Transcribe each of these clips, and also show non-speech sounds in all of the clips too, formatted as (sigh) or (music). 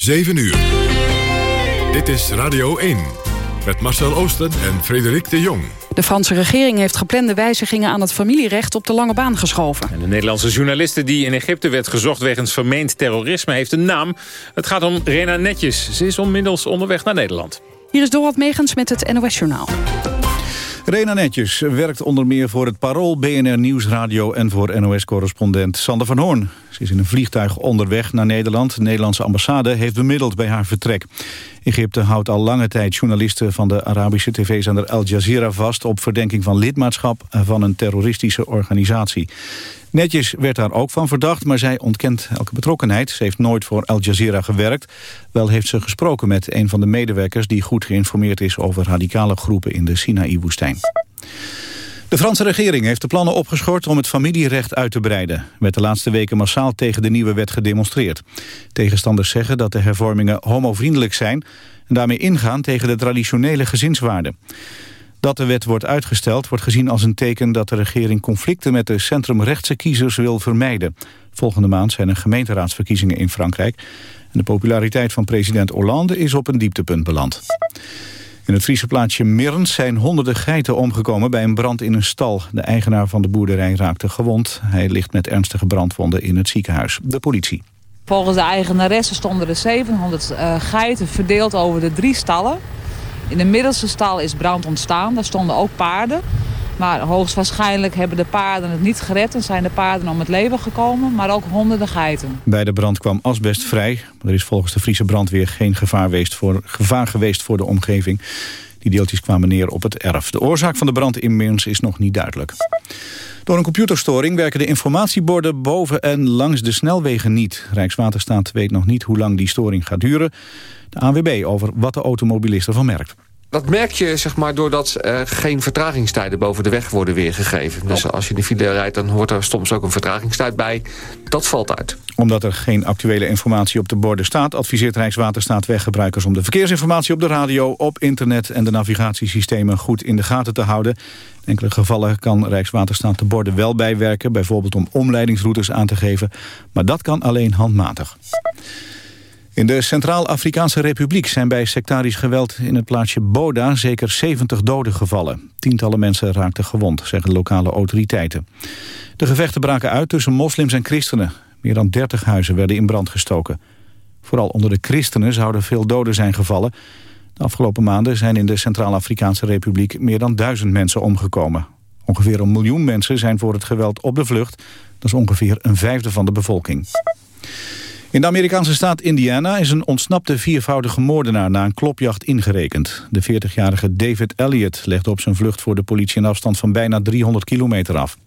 7 uur. Dit is Radio 1. Met Marcel Oosten en Frederik de Jong. De Franse regering heeft geplande wijzigingen aan het familierecht op de lange baan geschoven. En de Nederlandse journaliste die in Egypte werd gezocht wegens vermeend terrorisme heeft een naam. Het gaat om Rena Netjes. Ze is onmiddels onderweg naar Nederland. Hier is Dorot Megens met het NOS Journaal. Rena Netjes werkt onder meer voor het Parool, BNR Nieuwsradio en voor NOS-correspondent Sander van Hoorn. Ze is in een vliegtuig onderweg naar Nederland. De Nederlandse ambassade heeft bemiddeld bij haar vertrek. Egypte houdt al lange tijd journalisten van de Arabische tv-zender Al Jazeera vast... op verdenking van lidmaatschap van een terroristische organisatie. Netjes werd daar ook van verdacht, maar zij ontkent elke betrokkenheid. Ze heeft nooit voor Al Jazeera gewerkt. Wel heeft ze gesproken met een van de medewerkers... die goed geïnformeerd is over radicale groepen in de Sinaï-woestijn. De Franse regering heeft de plannen opgeschort om het familierecht uit te breiden. Er werd de laatste weken massaal tegen de nieuwe wet gedemonstreerd. Tegenstanders zeggen dat de hervormingen homovriendelijk zijn... en daarmee ingaan tegen de traditionele gezinswaarden. Dat de wet wordt uitgesteld wordt gezien als een teken dat de regering conflicten met de centrumrechtse kiezers wil vermijden. Volgende maand zijn er gemeenteraadsverkiezingen in Frankrijk. En de populariteit van president Hollande is op een dieptepunt beland. In het Friese plaatsje Mirns zijn honderden geiten omgekomen bij een brand in een stal. De eigenaar van de boerderij raakte gewond. Hij ligt met ernstige brandwonden in het ziekenhuis. De politie. Volgens de eigenaresse stonden er 700 uh, geiten verdeeld over de drie stallen. In de middelste stal is brand ontstaan. Daar stonden ook paarden. Maar hoogstwaarschijnlijk hebben de paarden het niet gered... en zijn de paarden om het leven gekomen, maar ook honderden geiten. Bij de brand kwam asbest vrij. Er is volgens de Friese brandweer geen gevaar geweest voor, gevaar geweest voor de omgeving. Die deeltjes kwamen neer op het erf. De oorzaak van de brand in Meerns is nog niet duidelijk. Door een computerstoring werken de informatieborden boven en langs de snelwegen niet. Rijkswaterstaat weet nog niet hoe lang die storing gaat duren. De ANWB over wat de automobilist ervan merkt. Dat merk je zeg maar, doordat er geen vertragingstijden boven de weg worden weergegeven. Dus als je in de file rijdt, dan hoort er soms ook een vertragingstijd bij. Dat valt uit. Omdat er geen actuele informatie op de borden staat... adviseert Rijkswaterstaat weggebruikers om de verkeersinformatie op de radio... op internet en de navigatiesystemen goed in de gaten te houden. In enkele gevallen kan Rijkswaterstaat de borden wel bijwerken... bijvoorbeeld om omleidingsroutes aan te geven. Maar dat kan alleen handmatig. In de Centraal-Afrikaanse Republiek zijn bij sectarisch geweld in het plaatsje Boda zeker 70 doden gevallen. Tientallen mensen raakten gewond, zeggen lokale autoriteiten. De gevechten braken uit tussen moslims en christenen. Meer dan 30 huizen werden in brand gestoken. Vooral onder de christenen zouden veel doden zijn gevallen. De afgelopen maanden zijn in de Centraal-Afrikaanse Republiek meer dan duizend mensen omgekomen. Ongeveer een miljoen mensen zijn voor het geweld op de vlucht. Dat is ongeveer een vijfde van de bevolking. In de Amerikaanse staat Indiana is een ontsnapte viervoudige moordenaar na een klopjacht ingerekend. De 40-jarige David Elliott legde op zijn vlucht voor de politie een afstand van bijna 300 kilometer af.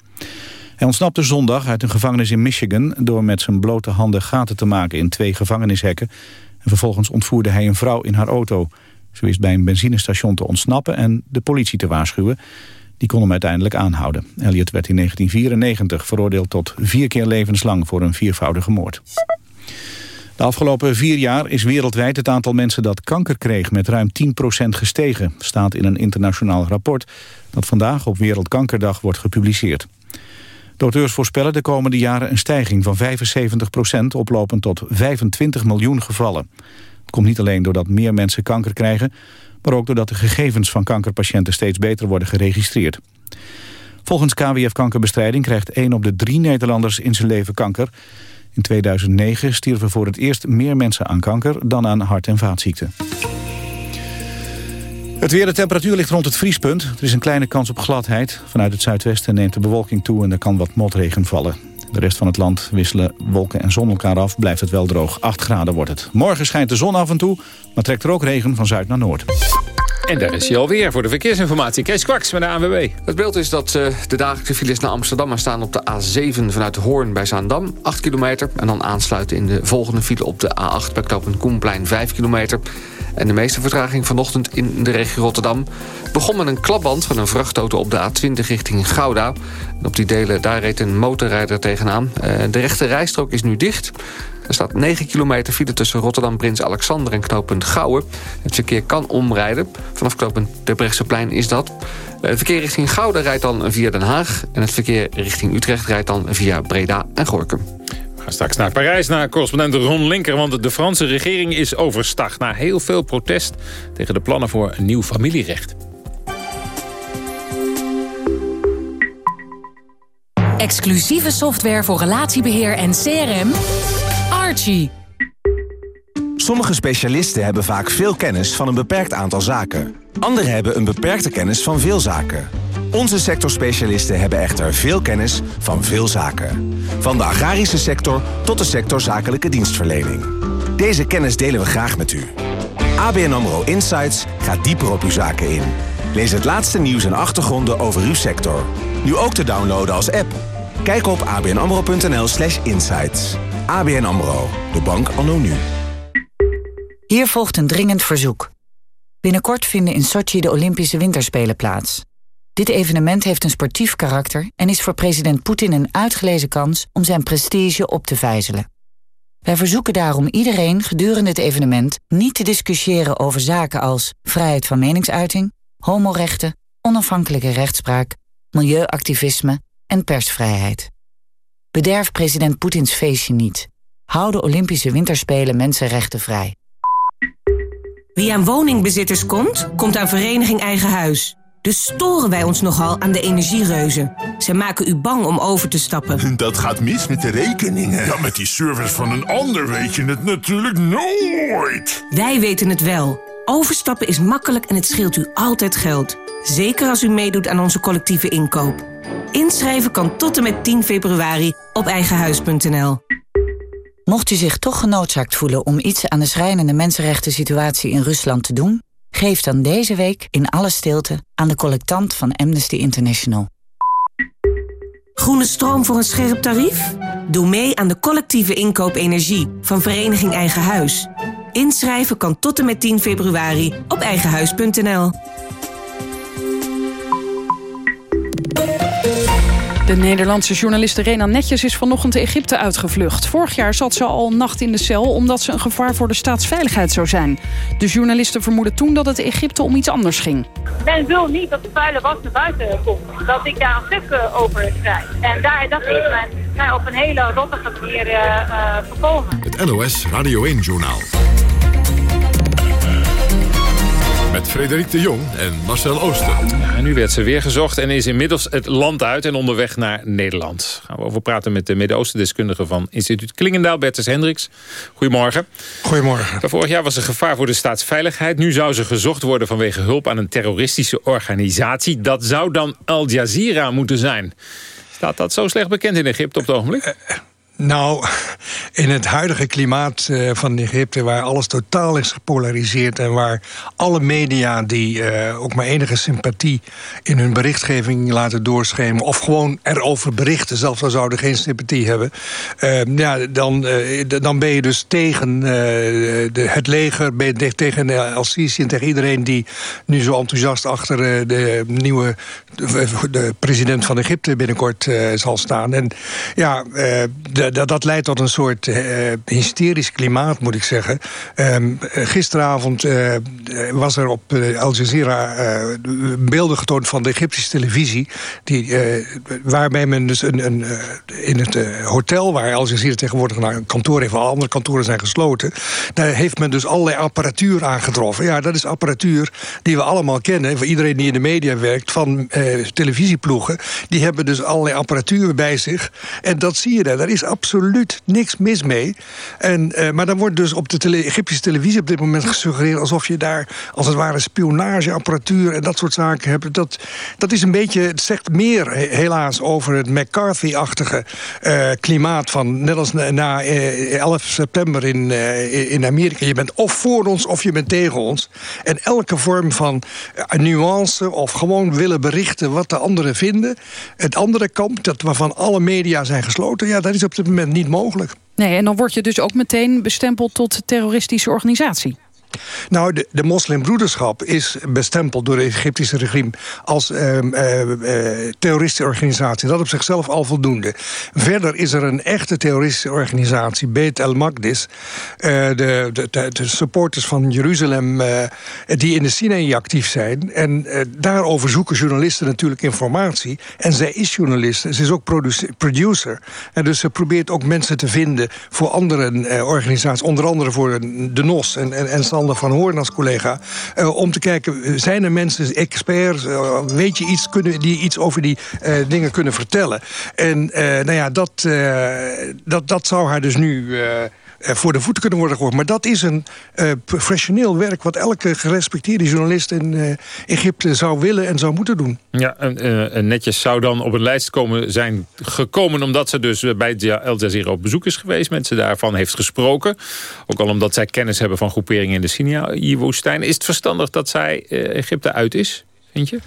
Hij ontsnapte zondag uit een gevangenis in Michigan door met zijn blote handen gaten te maken in twee gevangenishekken. En vervolgens ontvoerde hij een vrouw in haar auto. Ze wist bij een benzinestation te ontsnappen en de politie te waarschuwen. Die kon hem uiteindelijk aanhouden. Elliot werd in 1994 veroordeeld tot vier keer levenslang voor een viervoudige moord. De afgelopen vier jaar is wereldwijd het aantal mensen dat kanker kreeg met ruim 10% gestegen, staat in een internationaal rapport dat vandaag op Wereldkankerdag wordt gepubliceerd. De voorspellen de komende jaren een stijging van 75% oplopend tot 25 miljoen gevallen. Het komt niet alleen doordat meer mensen kanker krijgen, maar ook doordat de gegevens van kankerpatiënten steeds beter worden geregistreerd. Volgens KWF Kankerbestrijding krijgt 1 op de 3 Nederlanders in zijn leven kanker. In 2009 stierven voor het eerst meer mensen aan kanker dan aan hart- en vaatziekten. Het weer, de temperatuur ligt rond het vriespunt. Er is een kleine kans op gladheid. Vanuit het zuidwesten neemt de bewolking toe en er kan wat motregen vallen. De rest van het land wisselen wolken en zon elkaar af. Blijft het wel droog. 8 graden wordt het. Morgen schijnt de zon af en toe, maar trekt er ook regen van zuid naar noord. En daar is hij alweer voor de verkeersinformatie. Kees Kwaks met de ANWB. Het beeld is dat uh, de dagelijkse files naar Amsterdam maar staan op de A7 vanuit Hoorn bij Zaandam. 8 kilometer. En dan aansluiten in de volgende file op de A8 bij knooppunt Koenplein 5 kilometer. En de meeste vertraging vanochtend in de regio Rotterdam... begon met een klapband van een vrachtauto op de A20 richting Gouda. En op die delen daar reed een motorrijder tegenaan. Uh, de rechte rijstrook is nu dicht... Er staat 9 kilometer file tussen Rotterdam, Prins Alexander en knooppunt Gouwen. Het verkeer kan omrijden. Vanaf knooppunt Brechtseplein is dat. Het verkeer richting Gouda rijdt dan via Den Haag. En het verkeer richting Utrecht rijdt dan via Breda en Gorkum. We gaan straks naar Parijs, naar correspondent Ron Linker... want de Franse regering is overstag na heel veel protest... tegen de plannen voor een nieuw familierecht. Exclusieve software voor relatiebeheer en CRM. Archie. Sommige specialisten hebben vaak veel kennis van een beperkt aantal zaken. Anderen hebben een beperkte kennis van veel zaken. Onze sectorspecialisten hebben echter veel kennis van veel zaken. Van de agrarische sector tot de sector zakelijke dienstverlening. Deze kennis delen we graag met u. ABN AMRO Insights gaat dieper op uw zaken in. Lees het laatste nieuws en achtergronden over uw sector. Nu ook te downloaden als app. Kijk op abnamro.nl slash insights. ABN AMRO, de bank anno nu. Hier volgt een dringend verzoek. Binnenkort vinden in Sochi de Olympische Winterspelen plaats. Dit evenement heeft een sportief karakter en is voor president Poetin een uitgelezen kans om zijn prestige op te vijzelen. Wij verzoeken daarom iedereen gedurende het evenement niet te discussiëren over zaken als vrijheid van meningsuiting, homorechten, onafhankelijke rechtspraak, milieuactivisme en persvrijheid. Bederf president Poetins feestje niet. Hou de Olympische Winterspelen mensenrechten vrij. Wie aan woningbezitters komt, komt aan Vereniging Eigen Huis. Dus storen wij ons nogal aan de energiereuzen. Ze maken u bang om over te stappen. (laughs) Dat gaat mis met de rekeningen. Ja, met die service van een ander weet je het natuurlijk nooit. Wij weten het wel. Overstappen is makkelijk en het scheelt u altijd geld. Zeker als u meedoet aan onze collectieve inkoop. Inschrijven kan tot en met 10 februari op eigenhuis.nl. Mocht u zich toch genoodzaakt voelen om iets aan de schrijnende mensenrechten situatie in Rusland te doen, geef dan deze week in alle stilte aan de collectant van Amnesty International. Groene stroom voor een scherp tarief? Doe mee aan de collectieve inkoop energie van Vereniging Eigen Huis. Inschrijven kan tot en met 10 februari op eigenhuis.nl. De Nederlandse journaliste Rena Netjes is vanochtend Egypte uitgevlucht. Vorig jaar zat ze al een nacht in de cel omdat ze een gevaar voor de staatsveiligheid zou zijn. De journalisten vermoedden toen dat het Egypte om iets anders ging. Men wil niet dat de vuile was naar buiten komt. Dat ik daar een stuk over schrijf. En daar, dat heeft men nou, op een hele rottige manier uh, voorkomen. Het NOS Radio 1-journaal. Met Frederik de Jong en Marcel Ooster. Nu werd ze weer gezocht en is inmiddels het land uit en onderweg naar Nederland. Gaan we over praten met de Midden-Oosten-deskundige van instituut Klingendaal, Bertus Hendricks. Goedemorgen. Goedemorgen. Vorig jaar was er gevaar voor de staatsveiligheid. Nu zou ze gezocht worden vanwege hulp aan een terroristische organisatie. Dat zou dan Al Jazeera moeten zijn. Staat dat zo slecht bekend in Egypte op het ogenblik? Nou, (laughs) in het huidige klimaat uh, van Egypte... waar alles totaal is gepolariseerd... en waar alle media die uh, ook maar enige sympathie... in hun berichtgeving laten doorschemeren... of gewoon erover berichten, zelfs al zouden geen sympathie hebben... Uh, ja, dan, dan ben je dus tegen de, het leger... Ben je tegen Al-Sisi en tegen iedereen die nu zo enthousiast... achter de nieuwe de president van Egypte binnenkort zal staan. En ja... De, dat, dat leidt tot een soort uh, hysterisch klimaat, moet ik zeggen. Um, gisteravond uh, was er op Al Jazeera beelden getoond van de Egyptische televisie... Die, waarbij men dus een, een, in het hotel waar Al Jazeera tegenwoordig naar een kantoor heeft... al andere kantoren zijn gesloten... daar heeft men dus allerlei apparatuur aangetroffen. Ja, dat is apparatuur die we allemaal kennen... voor iedereen die in de media werkt, van televisieploegen. Die hebben dus allerlei apparatuur bij zich. En dat zie je daar. Daar is absoluut niks mis mee. En, uh, maar dan wordt dus op de Egyptische televisie op dit moment gesuggereerd... alsof je daar als het ware spionageapparatuur en dat soort zaken hebt. Dat, dat is een beetje, het zegt meer helaas over het McCarthy-achtige uh, klimaat... van net als na, na uh, 11 september in, in Amerika. Je bent of voor ons of je bent tegen ons. En elke vorm van nuance of gewoon willen berichten wat de anderen vinden... het andere kamp, dat waarvan alle media zijn gesloten... ja, dat is op dit moment niet mogelijk. Nee, en dan word je dus ook meteen bestempeld tot terroristische organisatie. Nou, de, de moslimbroederschap is bestempeld door het Egyptische regime als uh, uh, terroristische organisatie. Dat op zichzelf al voldoende. Verder is er een echte terroristische organisatie, Beit el-Maqdis. de, de, de, supporters van Jeruzalem die in de Sinaï actief zijn. En daarover zoeken journalisten natuurlijk informatie. En zij is journalist, ze is ook producer. En dus ze probeert ook mensen te vinden voor andere organisaties. Onder andere voor de NOS en, en, en Van Hoorn als collega. Uh, om te kijken, zijn er mensen, experts, uh, weet je iets, kunnen, die iets over die dingen kunnen vertellen? En nou ja, dat, dat, dat zou haar dus nu voor de voeten kunnen worden gehoord. Maar dat is een uh, professioneel werk... wat elke gerespecteerde journalist in uh, Egypte zou willen en zou moeten doen. Ja, en, netjes zou dan op een lijst komen zijn gekomen... omdat ze dus bij Al Jazeera op bezoek is geweest. Mensen daarvan heeft gesproken. Ook al omdat zij kennis hebben van groeperingen in de Sinai-woestijn. Is het verstandig dat zij Egypte uit is, vind je?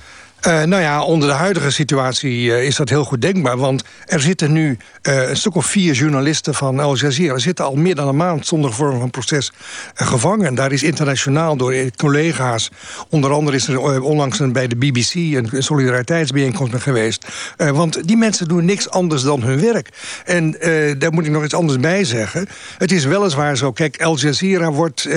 Uh, nou ja, onder de huidige situatie uh, is dat heel goed denkbaar. Want er zitten nu uh, een stuk of vier journalisten van Al Jazeera... Er zitten al meer dan een maand zonder vorm van proces gevangen. En daar is internationaal door collega's... onder andere is er onlangs bij de BBC een solidariteitsbijeenkomst geweest. want die mensen doen niks anders dan hun werk. En daar moet ik nog iets anders bij zeggen. Het is weliswaar zo, kijk, Al Jazeera wordt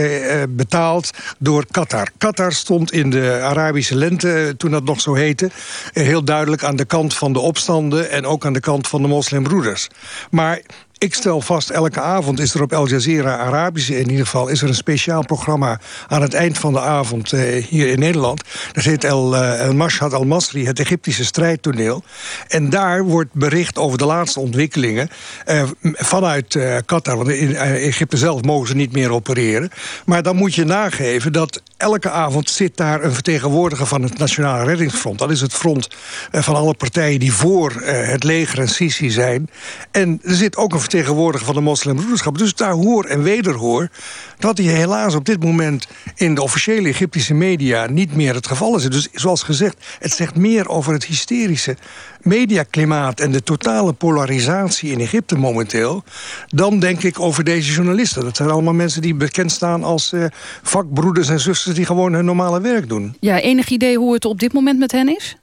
betaald door Qatar. Qatar stond in de Arabische lente, toen dat nog zo heette... heel duidelijk aan de kant van de opstanden... en ook aan de kant van de moslimbroeders. Maar ik stel vast, elke avond is er op Al Jazeera, Arabische in ieder geval... is er een speciaal programma aan het eind van de avond eh, hier in Nederland. Dat heet El, uh, El Mashhad al-Masri, het Egyptische strijdtoneel. En daar wordt bericht over de laatste ontwikkelingen... Eh, vanuit uh, Qatar, want in Egypte zelf mogen ze niet meer opereren. Maar dan moet je nageven dat elke avond zit daar een vertegenwoordiger... van het Nationale Reddingsfront. Dat is het front van alle partijen die voor het leger en Sisi zijn. En er zit ook een vertegenwoordiger van de moslimbroederschap. Dus daar hoor en wederhoor dat hij helaas op dit moment in de officiële Egyptische media niet meer het geval is. Dus zoals gezegd, het zegt meer over het hysterische mediaklimaat en de totale polarisatie in Egypte momenteel, dan denk ik over deze journalisten. Dat zijn allemaal mensen die bekend staan als uh, vakbroeders en zusters die gewoon hun normale werk doen. Ja, enig idee hoe het op dit moment met hen is?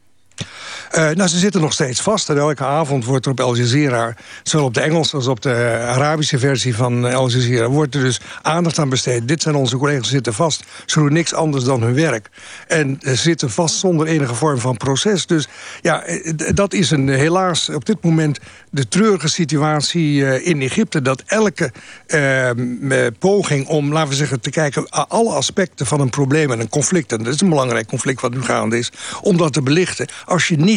Uh, nou, ze zitten nog steeds vast. En elke avond wordt er op Al Jazeera... zowel op de Engelse als op de Arabische versie van Al Jazeera... wordt er dus aandacht aan besteed. Dit zijn onze collega's, zitten vast. Ze doen niks anders dan hun werk. En ze zitten vast zonder enige vorm van proces. Dus ja, eh, dat is een, helaas op dit moment de treurige situatie in Egypte... dat elke uh, poging om, laten we zeggen, te kijken... alle aspecten van een probleem en een conflict... en dat is een belangrijk conflict wat nu gaande is... om dat te belichten. Als je niet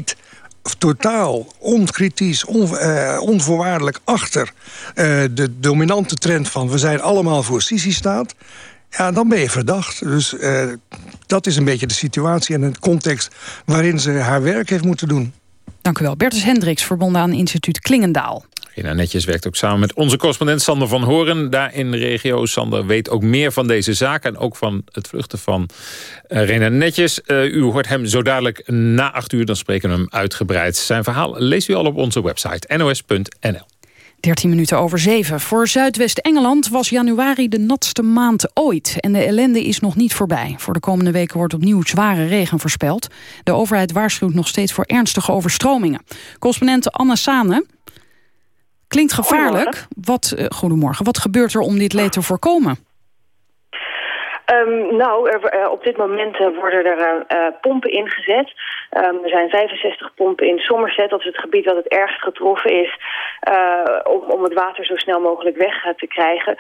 totaal onkritisch, on, uh, onvoorwaardelijk achter uh, de dominante trend van... we zijn allemaal voor Sisi staat... ja, dan ben je verdacht. Dus uh, dat is een beetje de situatie en de context... waarin ze haar werk heeft moeten doen. Dank u wel. Bertus Hendricks, verbonden aan instituut Klingendaal. Rena Netjes werkt ook samen met onze correspondent Sander van Horen... daar in de regio. Sander weet ook meer van deze zaak... en ook van het vluchten van uh, Rena Netjes. Uh, u hoort hem zo dadelijk na acht uur, dan spreken we hem uitgebreid. Zijn verhaal leest u al op onze website nos.nl. 13 minuten over 7. Voor Zuidwest-Engeland was januari de natste maand ooit. En de ellende is nog niet voorbij. Voor de komende weken wordt opnieuw zware regen voorspeld. De overheid waarschuwt nog steeds voor ernstige overstromingen. Correspondent Anna Sane. Klinkt gevaarlijk. Wat, uh, goedemorgen. Wat gebeurt er om dit leed te voorkomen? Um, nou, er, uh, op dit moment uh, worden er uh, pompen ingezet. Um, er zijn 65 pompen in Somerset. Dat is het gebied dat het ergst getroffen is. om, om het water zo snel mogelijk weg te krijgen.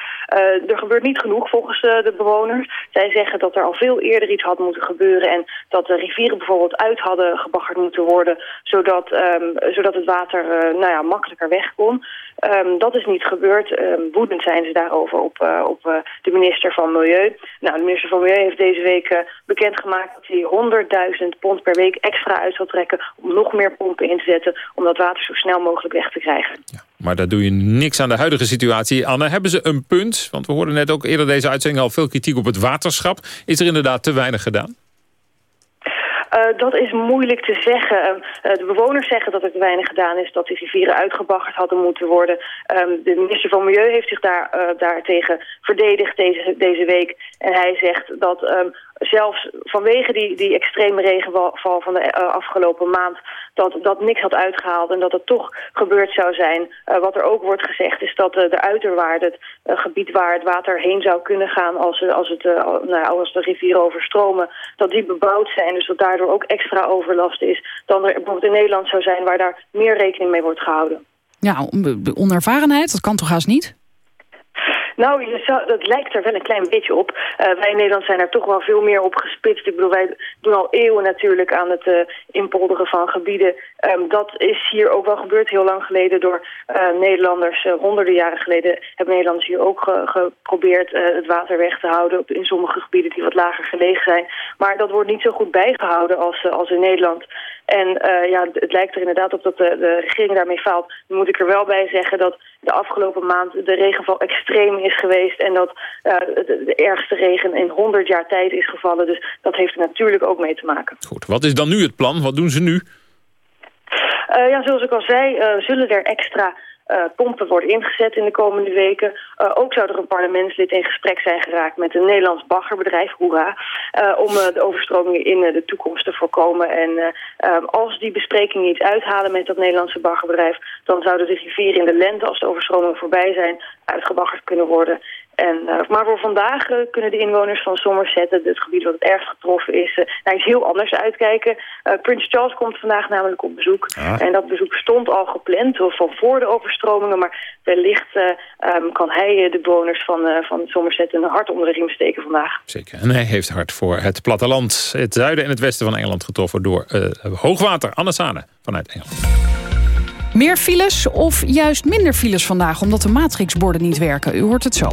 er gebeurt niet genoeg volgens de bewoners. Zij zeggen dat er al veel eerder iets had moeten gebeuren. En dat de rivieren bijvoorbeeld uit hadden gebaggerd moeten worden. Zodat, um, zodat het water nou ja, makkelijker weg kon. dat is niet gebeurd. woedend zijn ze daarover op, op de minister van Milieu. Nou, de minister van Milieu heeft deze week uh, bekendgemaakt dat hij 100.000 pond per week extra uit zal trekken om nog meer pompen in te zetten om dat water zo snel mogelijk weg te krijgen. Ja, maar daar doe je niks aan de huidige situatie. Anne, hebben ze een punt? Want we hoorden net ook eerder deze uitzending al veel kritiek op het waterschap. Is er inderdaad te weinig gedaan? Dat is moeilijk te zeggen. Ehm, de bewoners zeggen dat er te weinig gedaan is, dat de rivieren uitgebaggerd hadden moeten worden. Ehm, de minister van Milieu heeft zich daar, daartegen verdedigd deze, deze week. En hij zegt dat um, zelfs vanwege die, die extreme regenval van de uh, afgelopen maand... dat dat niks had uitgehaald en dat het toch gebeurd zou zijn. Uh, wat er ook wordt gezegd is dat uh, de uiterwaarden, het gebied waar het water heen zou kunnen gaan... als, als, het, nou, als de rivieren overstromen, dat die bebouwd zijn. Dus dat daardoor ook extra overlast is dan er bijvoorbeeld in Nederland zou zijn... waar daar meer rekening mee wordt gehouden. Ja, onervarenheid, dat kan toch haast niet? Nou, je dat lijkt er wel een klein beetje op. Uh, wij in Nederland zijn er toch wel veel meer op gespitst. Ik bedoel, wij doen al eeuwen natuurlijk aan het uh, inpolderen van gebieden. Um, dat is hier ook wel gebeurd heel lang geleden door uh, Nederlanders. honderden jaren geleden hebben Nederlanders hier ook ge geprobeerd het water weg te houden. In sommige gebieden die wat lager gelegen zijn. Maar dat wordt niet zo goed bijgehouden als, als in Nederland. En ja, het lijkt er inderdaad op dat de, de regering daarmee faalt. Nu moet ik er wel bij zeggen dat de afgelopen maand de regenval extreem is geweest... en dat de, de, ergste regen in 100 jaar tijd is gevallen. Dus dat heeft er natuurlijk ook mee te maken. Goed, wat is dan nu het plan? Wat doen ze nu? Uh, ja, zoals ik al zei, zullen er extra uh, pompen worden ingezet in de komende weken. Uh, ook zou er een parlementslid in gesprek zijn geraakt met een Nederlands baggerbedrijf, hoera, uh, om de overstromingen in de toekomst te voorkomen. En als die besprekingen iets uithalen met dat Nederlandse baggerbedrijf, dan zouden de rivieren in de lente, als de overstromingen voorbij zijn, uitgebaggerd kunnen worden. En, uh, maar voor vandaag uh, kunnen de inwoners van Somerset, het gebied wat het ergst getroffen is, uh, naar iets heel anders uitkijken. Prins Charles komt vandaag namelijk op bezoek. Ah. En dat bezoek stond al gepland van voor de overstromingen. Maar wellicht um, kan hij de bewoners van, van Somerset een hart onder de riem steken vandaag. Zeker. En hij heeft hart voor het platteland. Het zuiden en het westen van Engeland getroffen door hoogwater. Anne Sane vanuit Engeland. Meer files of juist minder files vandaag... omdat de matrixborden niet werken? U hoort het zo.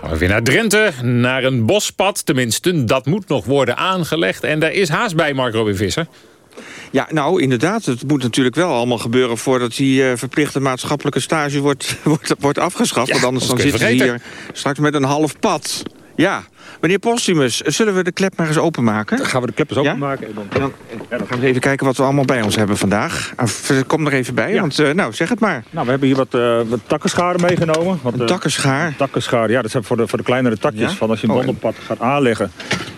Gaan we weer naar Drenthe, naar een bospad. Tenminste, dat moet nog worden aangelegd. En daar is haast bij, Mark Robin Visser. Ja, nou inderdaad. Het moet natuurlijk wel allemaal gebeuren... voordat die uh, verplichte maatschappelijke stage wordt, (laughs) wordt, wordt afgeschaft. want anders dan zitten ze hier straks met een half pad. Ja, Meneer Postumus, zullen we de klep maar eens openmaken? Dan gaan we de klep eens openmaken. En dan, dan, dan, gaan we even kijken wat we allemaal bij ons hebben vandaag. Ah, kom er even bij, want uh, nou, zeg het maar. Nou, we hebben hier wat, uh, wat takkenscharen meegenomen. Wat, een takkenschaar? Takkenschaar, ja, dat zijn voor de, voor de kleinere takjes. Van als je een oh, wandelpad gaat aanleggen,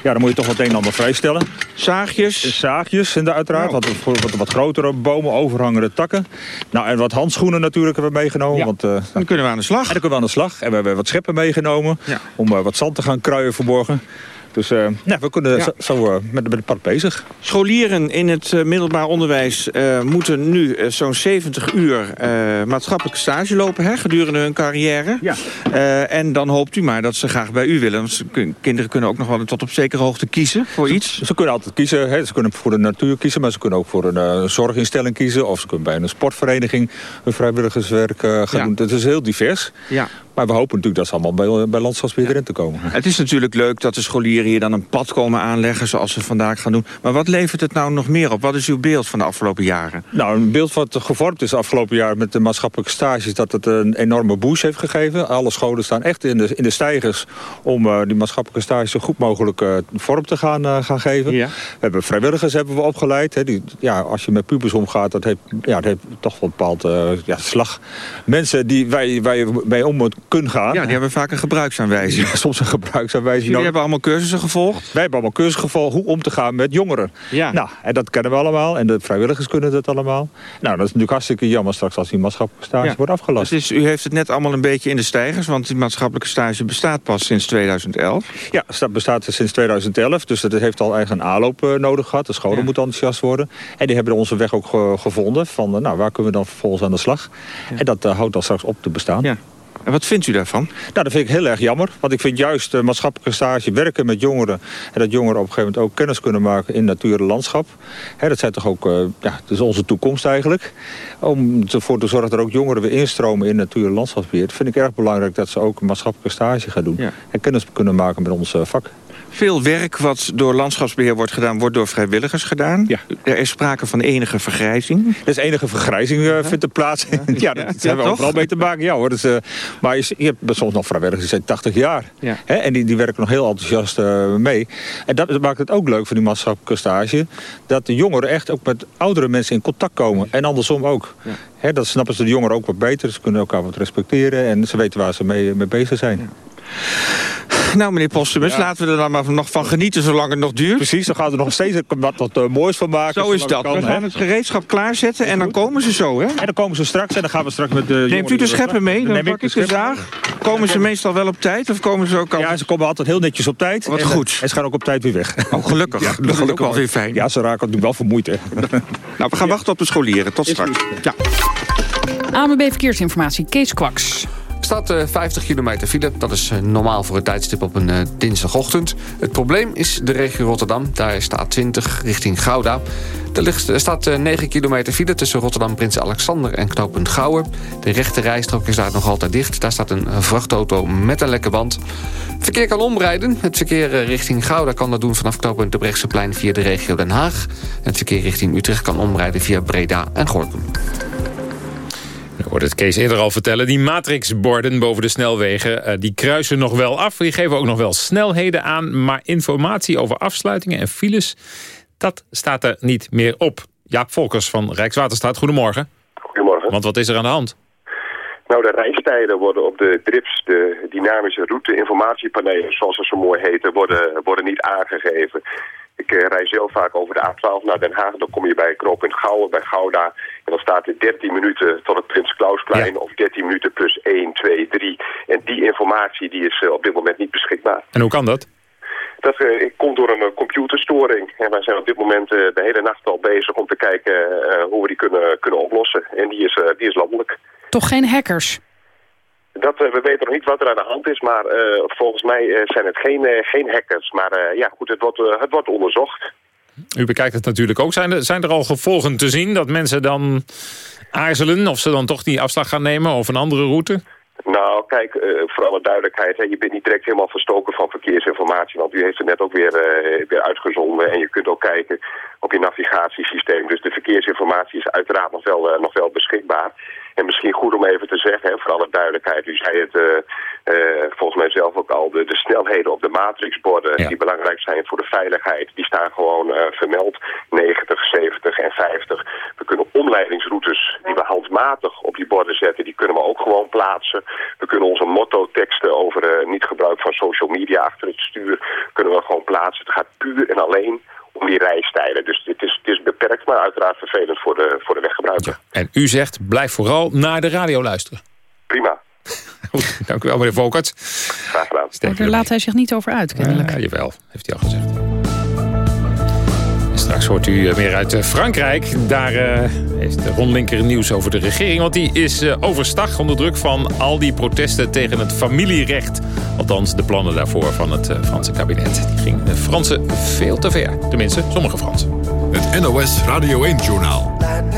ja, dan moet je toch wat een en ander vrijstellen. Zaagjes? Zaagjes zijn er uiteraard. Nou. Wat, wat, wat, grotere bomen, overhangende takken. Nou, en wat handschoenen natuurlijk hebben we meegenomen. Ja. Want, dan kunnen we aan de slag. En dan kunnen we aan de slag. En we hebben wat scheppen meegenomen om wat zand te gaan kruien verborgen. Dus uh, ja, we kunnen ja. zo, uh, met, met het pad bezig. Scholieren in het uh, middelbaar onderwijs moeten nu zo'n 70 uur maatschappelijke stage lopen hè, gedurende hun carrière. Ja. en dan hoopt u maar dat ze graag bij u willen. Want ze, kinderen kunnen ook nog wel tot op zekere hoogte kiezen voor ze, iets. Ze kunnen altijd kiezen. Hè. Ze kunnen voor de natuur kiezen, maar ze kunnen ook voor een zorginstelling kiezen. Of ze kunnen bij een sportvereniging hun vrijwilligerswerk gaan ja. doen. Het is heel divers. Ja. Maar we hopen natuurlijk dat ze allemaal bij, bij Landschapsbeheer erin te komen. Het is natuurlijk leuk dat de scholieren hier dan een pad komen aanleggen... zoals ze vandaag gaan doen. Maar wat levert het nou nog meer op? Wat is uw beeld van de afgelopen jaren? Nou, een beeld wat gevormd is afgelopen jaar met de maatschappelijke stages... dat het een enorme boost heeft gegeven. Alle scholen staan echt in de, in de stijgers... om uh, die maatschappelijke stages zo goed mogelijk uh, vorm te gaan, uh, gaan geven. Ja. We hebben vrijwilligers hebben we opgeleid. Hè, die, ja, als je met pubers omgaat, dat heeft, ja, dat heeft toch wel een bepaald ja, slag. Mensen die wij, wij bij om kunnen gaan. Ja, die hebben vaak een gebruiksaanwijzing. Ja, (laughs) soms een gebruiksaanwijzing. Jullie hebben allemaal cursussen gevolgd? Wij hebben allemaal cursussen gevolgd hoe om te gaan met jongeren. Ja. Nou, en dat kennen we allemaal. En de vrijwilligers kunnen dat allemaal. Nou, dat is natuurlijk hartstikke jammer straks als die maatschappelijke stage ja. wordt afgelast. Dus u heeft het net allemaal een beetje in de stijgers, want die maatschappelijke stage bestaat pas sinds 2011. Ja, dat bestaat sinds 2011. Dus dat heeft al eigen aanloop uh, nodig gehad. De scholen ja. moeten enthousiast worden. En die hebben onze weg ook ge gevonden. Van, uh, nou, waar kunnen we dan vervolgens aan de slag? En dat uh, houdt dan straks op te bestaan. Ja. En wat vindt u daarvan? Nou, dat vind ik heel erg jammer. Want ik vind juist uh, maatschappelijke stage werken met jongeren... en dat jongeren op een gegeven moment ook kennis kunnen maken in natuur en landschap. Hè, dat zijn toch ook, uh, ja, dat is onze toekomst eigenlijk. Om ervoor te zorgen dat er ook jongeren weer instromen in natuur en landschapsbeheer... vind ik erg belangrijk dat ze ook een maatschappelijke stage gaan doen. Ja. En kennis kunnen maken met ons uh, vak. Veel werk wat door landschapsbeheer wordt gedaan, wordt door vrijwilligers gedaan. Ja. Er is sprake van enige vergrijzing. Er is enige vergrijzing uh, vindt er plaats. (laughs) Ja, ja dat hebben we overal mee te maken. Ja, hoor. Dus, uh, maar je, je, hebt soms nog vrijwilligers die zijn 80 jaar. Ja. Hè? En die, die werken nog heel enthousiast uh, mee. En dat maakt het ook leuk voor die maatschappelijke stage. Dat de jongeren echt ook met oudere mensen in contact komen. En andersom ook. Hè, dat snappen ze de jongeren ook wat beter. Ze kunnen elkaar wat respecteren. En ze weten waar ze mee, mee bezig zijn. Nou, meneer Postumus, ja. laten we er dan maar nog van genieten zolang het nog duurt. Precies, dan gaan we er nog steeds wat, wat uh, moois van maken. Zo is dat. Kan, we gaan het gereedschap klaarzetten en dan komen ze zo, hè? En dan komen ze straks en dan gaan we straks met de Neemt u de scheppen mee? Dan, dan pak ik de zaag. Komen ze meestal wel op tijd of komen ze ook al... Ja, ze komen altijd heel netjes op tijd. Wat en, goed. En ze gaan ook op tijd weer weg. Oh, gelukkig. Ja, dat is ook wel weer fijn. Ja, ze raken nu wel vermoeid, hè. (laughs) nou, we gaan wachten op de scholieren. Tot straks. Ja. AMB Verkeersinformatie, Kees Kwaks. Staat uh, 50 kilometer file. Dat is uh, normaal voor het tijdstip op een uh, dinsdagochtend. Het probleem is de regio Rotterdam. Daar staat 20 richting Gouda. Er staat 9 kilometer file tussen Rotterdam, Prins Alexander en knooppunt Gouwen. De rechte rijstrook is daar nog altijd dicht. Daar staat een vrachtauto met een lekke band. Verkeer kan omrijden. Het verkeer richting Gouda kan dat doen vanaf knooppunt de Brechtseplein via de regio Den Haag. Het verkeer richting Utrecht kan omrijden via Breda en Gorkum. Je hoorde het Kees eerder al vertellen. Die matrixborden boven de snelwegen uh, die kruisen nog wel af. Die geven ook nog wel snelheden aan. Maar informatie over afsluitingen en files... dat staat er niet meer op. Jaap Volkers van Rijkswaterstaat, goedemorgen. Goedemorgen. Want wat is er aan de hand? Nou, de reistijden worden op de DRIPS, de dynamische route-informatiepanelen... zoals ze zo mooi heten, worden, worden niet aangegeven. Ik uh, reis heel vaak over de A12 naar Den Haag. Dan kom je bij knooppunt Gouwen, bij Gouda. En dan staat er 13 minuten tot het Prins Klausplein. Ja. Of 13 minuten plus 1, 2, 3. En die informatie die is uh, op dit moment niet beschikbaar. En hoe kan dat? Dat uh, komt door een computerstoring. En wij zijn op dit moment de hele nacht al bezig om te kijken hoe we die kunnen, kunnen oplossen. En die is, die is landelijk. Toch geen hackers? Dat, uh, we weten nog niet wat er aan de hand is, maar uh, volgens mij uh, zijn het geen, geen hackers. Maar ja, goed, het wordt, het wordt onderzocht. U bekijkt het natuurlijk ook. Zijn er, zijn er al gevolgen te zien dat mensen dan aarzelen... of ze dan toch die afslag gaan nemen of een andere route? Nou, kijk, uh, voor alle duidelijkheid, hè, je bent niet direct helemaal verstoken van verkeersinformatie, want u heeft het net ook weer, uh, weer uitgezonden en je kunt ook kijken op je navigatiesysteem. Dus de verkeersinformatie is uiteraard nog wel, uh, nog wel beschikbaar. En misschien goed om even te zeggen, hè, voor alle duidelijkheid, u zei het volgens mij zelf ook al, de, de snelheden op de matrixborden ja. die belangrijk zijn voor de veiligheid, die staan gewoon vermeld, 90, 70 en 50. We kunnen omleidingsroutes die we handmatig op die borden zetten, die kunnen we ook gewoon plaatsen. We kunnen onze motto-teksten over niet gebruik van social media achter het stuur... kunnen we gewoon plaatsen. Het gaat puur en alleen om die reistijden. Dus het is, het is beperkt, maar uiteraard vervelend voor de, voor de weggebruiker. Ja. En u zegt, blijf vooral naar de radio luisteren. Prima. (laughs) Dank u wel, meneer Volkert. Graag gedaan. Daar laat hij zich niet over uit, kennelijk. Ja, jawel, heeft hij al gezegd. Straks hoort u meer uit Frankrijk. Daar uh, heeft Ron Linker nieuws over de regering. Want die is uh, overstag onder druk van al die protesten tegen het familierecht. Althans, de plannen daarvoor van het uh, Franse kabinet. Die ging de Fransen veel te ver. Tenminste, sommige Fransen. Het NOS Radio 1-journaal. Break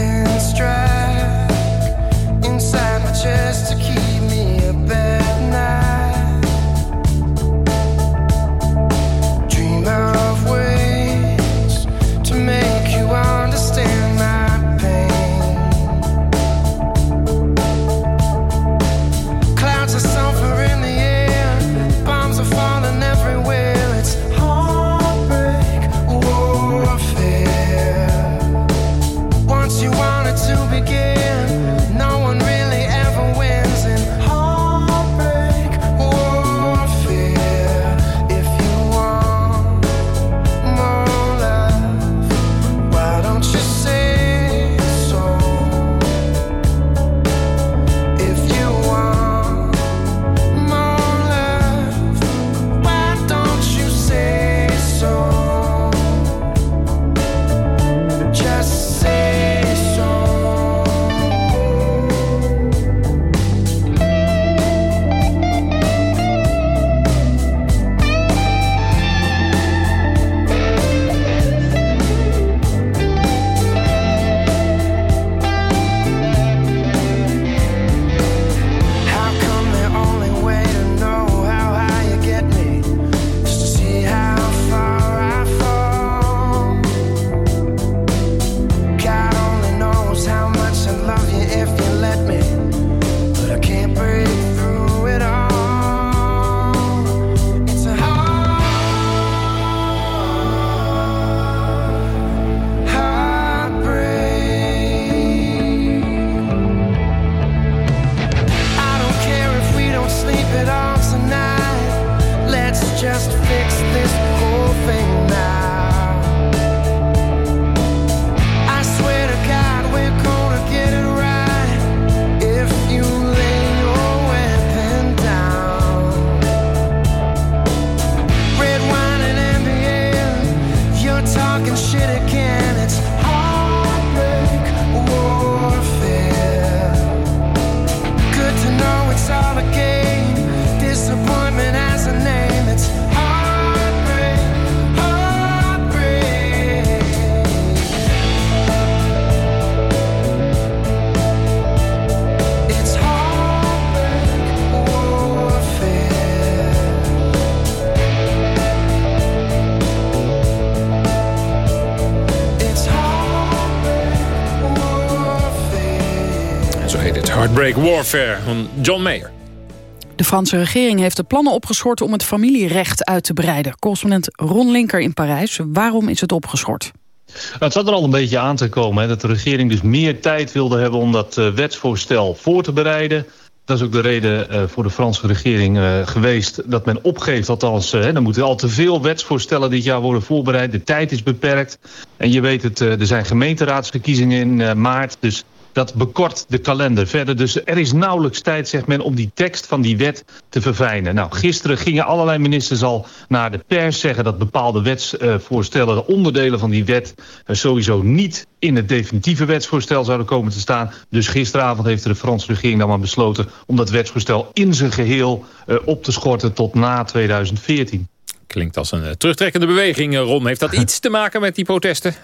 Warfare van John Mayer. De Franse regering heeft de plannen opgeschort om het familierecht uit te breiden. Correspondent Ron Linker in Parijs. Waarom is het opgeschort? Nou, het zat er al een beetje aan te komen. Hè, dat de regering dus meer tijd wilde hebben om dat uh, wetsvoorstel voor te bereiden. Dat is ook de reden uh, voor de Franse regering uh, geweest dat men opgeeft. Althans, er moeten al te veel wetsvoorstellen dit jaar worden voorbereid. De tijd is beperkt. En je weet het, er zijn gemeenteraadsverkiezingen in maart. Dus dat bekort de kalender verder. Dus er is nauwelijks tijd, zegt men, om die tekst van die wet te verfijnen. Nou, gisteren gingen allerlei ministers al naar de pers zeggen... dat bepaalde wetsvoorstellen, de onderdelen van die wet... sowieso niet in het definitieve wetsvoorstel zouden komen te staan. Dus gisteravond heeft de Franse regering dan maar besloten... om dat wetsvoorstel in zijn geheel uh, op te schorten tot na 2014. Klinkt als een terugtrekkende beweging, Ron. Heeft dat (laughs) iets te maken met die protesten?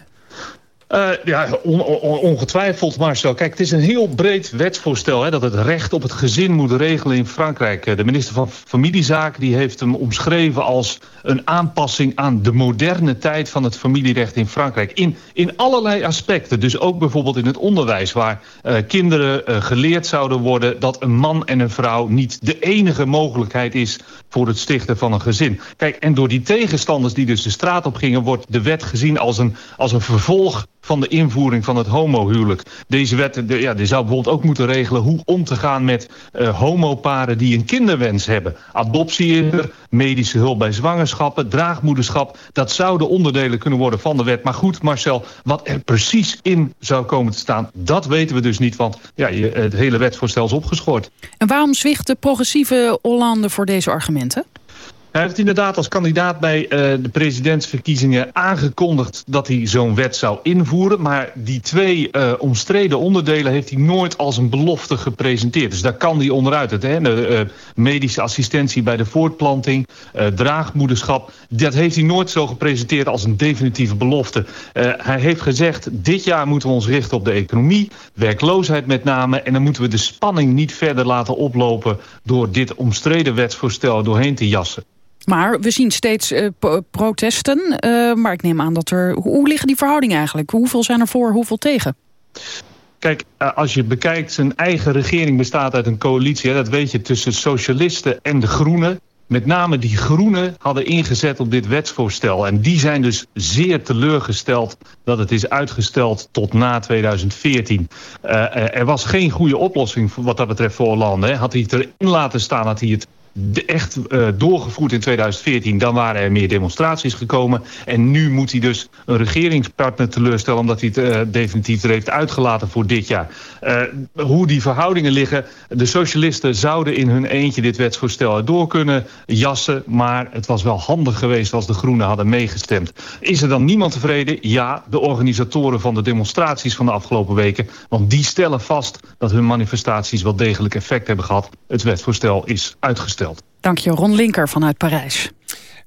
Uh, ja, on, on, ongetwijfeld, Marcel. Kijk, het is een heel breed wetsvoorstel... Hè, dat het recht op het gezin moet regelen in Frankrijk. De minister van Familiezaken die heeft hem omschreven als een aanpassing aan de moderne tijd van het familierecht in Frankrijk. In, in allerlei aspecten. Dus ook bijvoorbeeld in het onderwijs... waar uh, kinderen geleerd zouden worden dat een man en een vrouw... niet de enige mogelijkheid is voor het stichten van een gezin. Kijk, en door die tegenstanders die dus de straat op gingen... wordt de wet gezien als een, als een vervolg van de invoering van het homohuwelijk. Deze wet ja, die zou bijvoorbeeld ook moeten regelen... hoe om te gaan met uh, homoparen die een kinderwens hebben. Adoptie is er, medische hulp bij zwangerschappen, draagmoederschap. Dat zouden onderdelen kunnen worden van de wet. Maar goed, Marcel, wat er precies in zou komen te staan... dat weten we dus niet, want ja, het hele wetsvoorstel is opgeschort. En waarom zwicht de progressieve Hollande voor deze argumenten? Hij heeft inderdaad als kandidaat bij uh, de presidentsverkiezingen aangekondigd dat hij zo'n wet zou invoeren. Maar die twee uh, omstreden onderdelen heeft hij nooit als een belofte gepresenteerd. Dus daar kan hij onderuit. Het, hè? De uh, medische assistentie bij de voortplanting, draagmoederschap. Dat heeft hij nooit zo gepresenteerd als een definitieve belofte. hij heeft gezegd, dit jaar moeten we ons richten op de economie, werkloosheid met name. En dan moeten we de spanning niet verder laten oplopen door dit omstreden wetsvoorstel doorheen te jassen. Maar we zien steeds uh, protesten. Uh, maar ik neem aan dat er... Hoe liggen die verhoudingen eigenlijk? Hoeveel zijn er voor, hoeveel tegen? Kijk, als je bekijkt, zijn eigen regering bestaat uit een coalitie. Dat weet je, tussen socialisten en de groenen. Met name die groenen hadden ingezet op dit wetsvoorstel. En die zijn dus zeer teleurgesteld dat het is uitgesteld tot na 2014. Uh, er was geen goede oplossing wat dat betreft voor Hollande. Had hij het erin laten staan, had hij het echt uh, doorgevoerd in 2014... dan waren er meer demonstraties gekomen. En nu moet hij dus een regeringspartner teleurstellen... omdat hij het uh, definitief er heeft uitgelaten voor dit jaar. Uh, hoe die verhoudingen liggen... de socialisten zouden in hun eentje dit wetsvoorstel door kunnen jassen... maar het was wel handig geweest als de Groenen hadden meegestemd. Is er dan niemand tevreden? Ja, de organisatoren van de demonstraties van de afgelopen weken. Want die stellen vast dat hun manifestaties wel degelijk effect hebben gehad. Het wetsvoorstel is uitgesteld. Dank je, Ron Linker vanuit Parijs.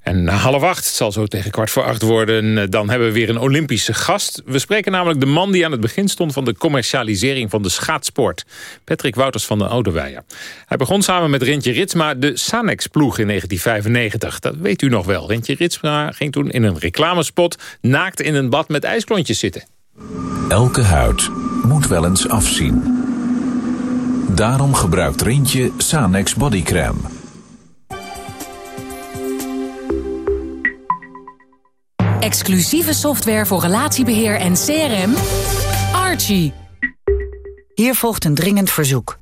En na half acht, het zal zo tegen kwart voor acht worden... dan hebben we weer een Olympische gast. We spreken namelijk de man die aan het begin stond... van de commercialisering van de schaatsport. Patrick Wouters van de Oudewijer. Hij begon samen met Rintje Ritsma de Sanex-ploeg in 1995. Dat weet u nog wel. Rintje Ritsma ging toen in een reclamespot... naakt in een bad met ijsklontjes zitten. Elke huid moet wel eens afzien. Daarom gebruikt Rintje Sanex bodycrème. Exclusieve software voor relatiebeheer en CRM. Archie. Hier volgt een dringend verzoek.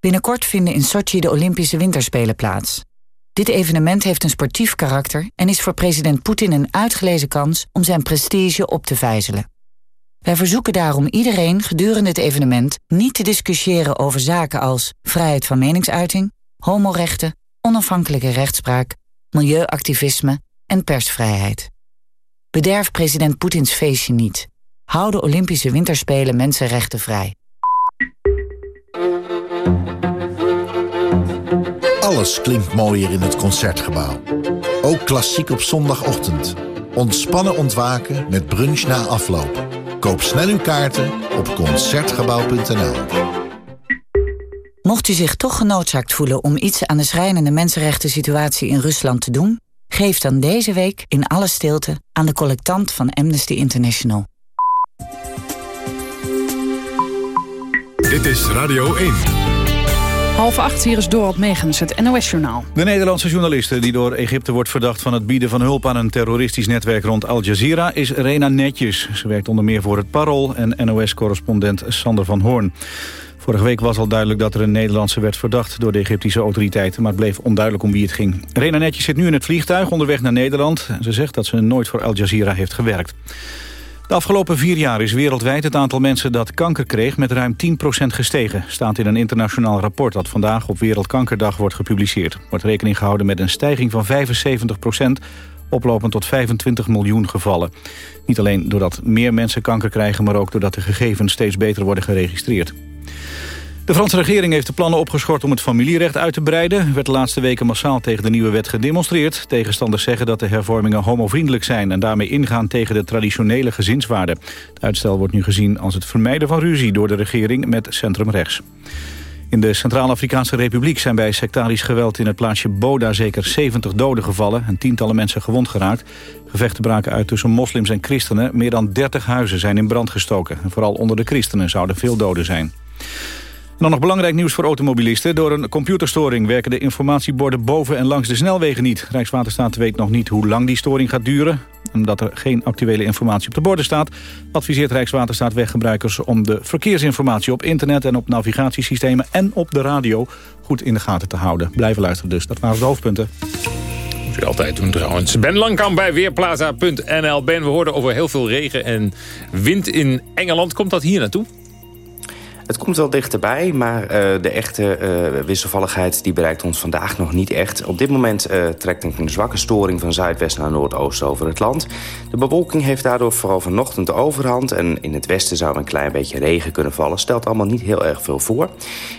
Binnenkort vinden in Sochi de Olympische Winterspelen plaats. Dit evenement heeft een sportief karakter en is voor president Poetin een uitgelezen kans om zijn prestige op te vijzelen. Wij verzoeken daarom iedereen gedurende het evenement niet te discussiëren over zaken als vrijheid van meningsuiting, homorechten, onafhankelijke rechtspraak, milieuactivisme en persvrijheid. Bederf president Poetins feestje niet. Hou de Olympische Winterspelen mensenrechten vrij. Alles klinkt mooier in het Concertgebouw. Ook klassiek op zondagochtend. Ontspannen ontwaken met brunch na afloop. Koop snel uw kaarten op Concertgebouw.nl. Mocht u zich toch genoodzaakt voelen om iets aan de schrijnende mensenrechten situatie in Rusland te doen... geef dan deze week in alle stilte aan de collectant van Amnesty International. Dit is Radio 1. Half acht, hier is Dorot Megens, het NOS-journaal. De Nederlandse journaliste die door Egypte wordt verdacht... van het bieden van hulp aan een terroristisch netwerk rond Al Jazeera... is Rena Netjes. Ze werkt onder meer voor het Parool en NOS-correspondent Sander van Hoorn. Vorige week was al duidelijk dat er een Nederlandse werd verdacht... door de Egyptische autoriteiten, maar het bleef onduidelijk om wie het ging. Rena Netjes zit nu in het vliegtuig onderweg naar Nederland. Ze zegt dat ze nooit voor Al Jazeera heeft gewerkt. De afgelopen vier jaar is wereldwijd het aantal mensen dat kanker kreeg met ruim 10% gestegen. Staat in een internationaal rapport dat vandaag op Wereldkankerdag wordt gepubliceerd. Wordt rekening gehouden met een stijging van 75%, oplopend tot 25 miljoen gevallen. Niet alleen doordat meer mensen kanker krijgen, maar ook doordat de gegevens steeds beter worden geregistreerd. De Franse regering heeft de plannen opgeschort om het familierecht uit te breiden. Er werd de laatste weken massaal tegen de nieuwe wet gedemonstreerd. Tegenstanders zeggen dat de hervormingen homovriendelijk zijn... en daarmee ingaan tegen de traditionele gezinswaarden. Het uitstel wordt nu gezien als het vermijden van ruzie... door de regering met centrumrechts. In de Centraal-Afrikaanse Republiek zijn bij sectarisch geweld in het plaatsje Boda zeker 70 doden gevallen en tientallen mensen gewond geraakt. Gevechten braken uit tussen moslims en christenen. Meer dan 30 huizen zijn in brand gestoken. En vooral onder de christenen zouden veel doden zijn. Dan nog belangrijk nieuws voor automobilisten. Door een computerstoring werken de informatieborden boven en langs de snelwegen niet. Rijkswaterstaat weet nog niet hoe lang die storing gaat duren. Omdat er geen actuele informatie op de borden staat... adviseert Rijkswaterstaat weggebruikers om de verkeersinformatie op internet... en op navigatiesystemen en op de radio goed in de gaten te houden. Blijven luisteren dus. Dat waren de hoofdpunten. Moet je altijd doen trouwens. Ben Langkamp bij Weerplaza.nl. Ben, we hoorden over heel veel regen en wind in Engeland. Komt dat hier naartoe? Het komt wel dichterbij, maar uh, de echte uh, wisselvalligheid die bereikt ons vandaag nog niet echt. Op dit moment uh, trekt een zwakke storing van zuidwest naar noordoost over het land. De bewolking heeft daardoor vooral vanochtend de overhand... en in het westen zou een klein beetje regen kunnen vallen. Stelt allemaal niet heel erg veel voor.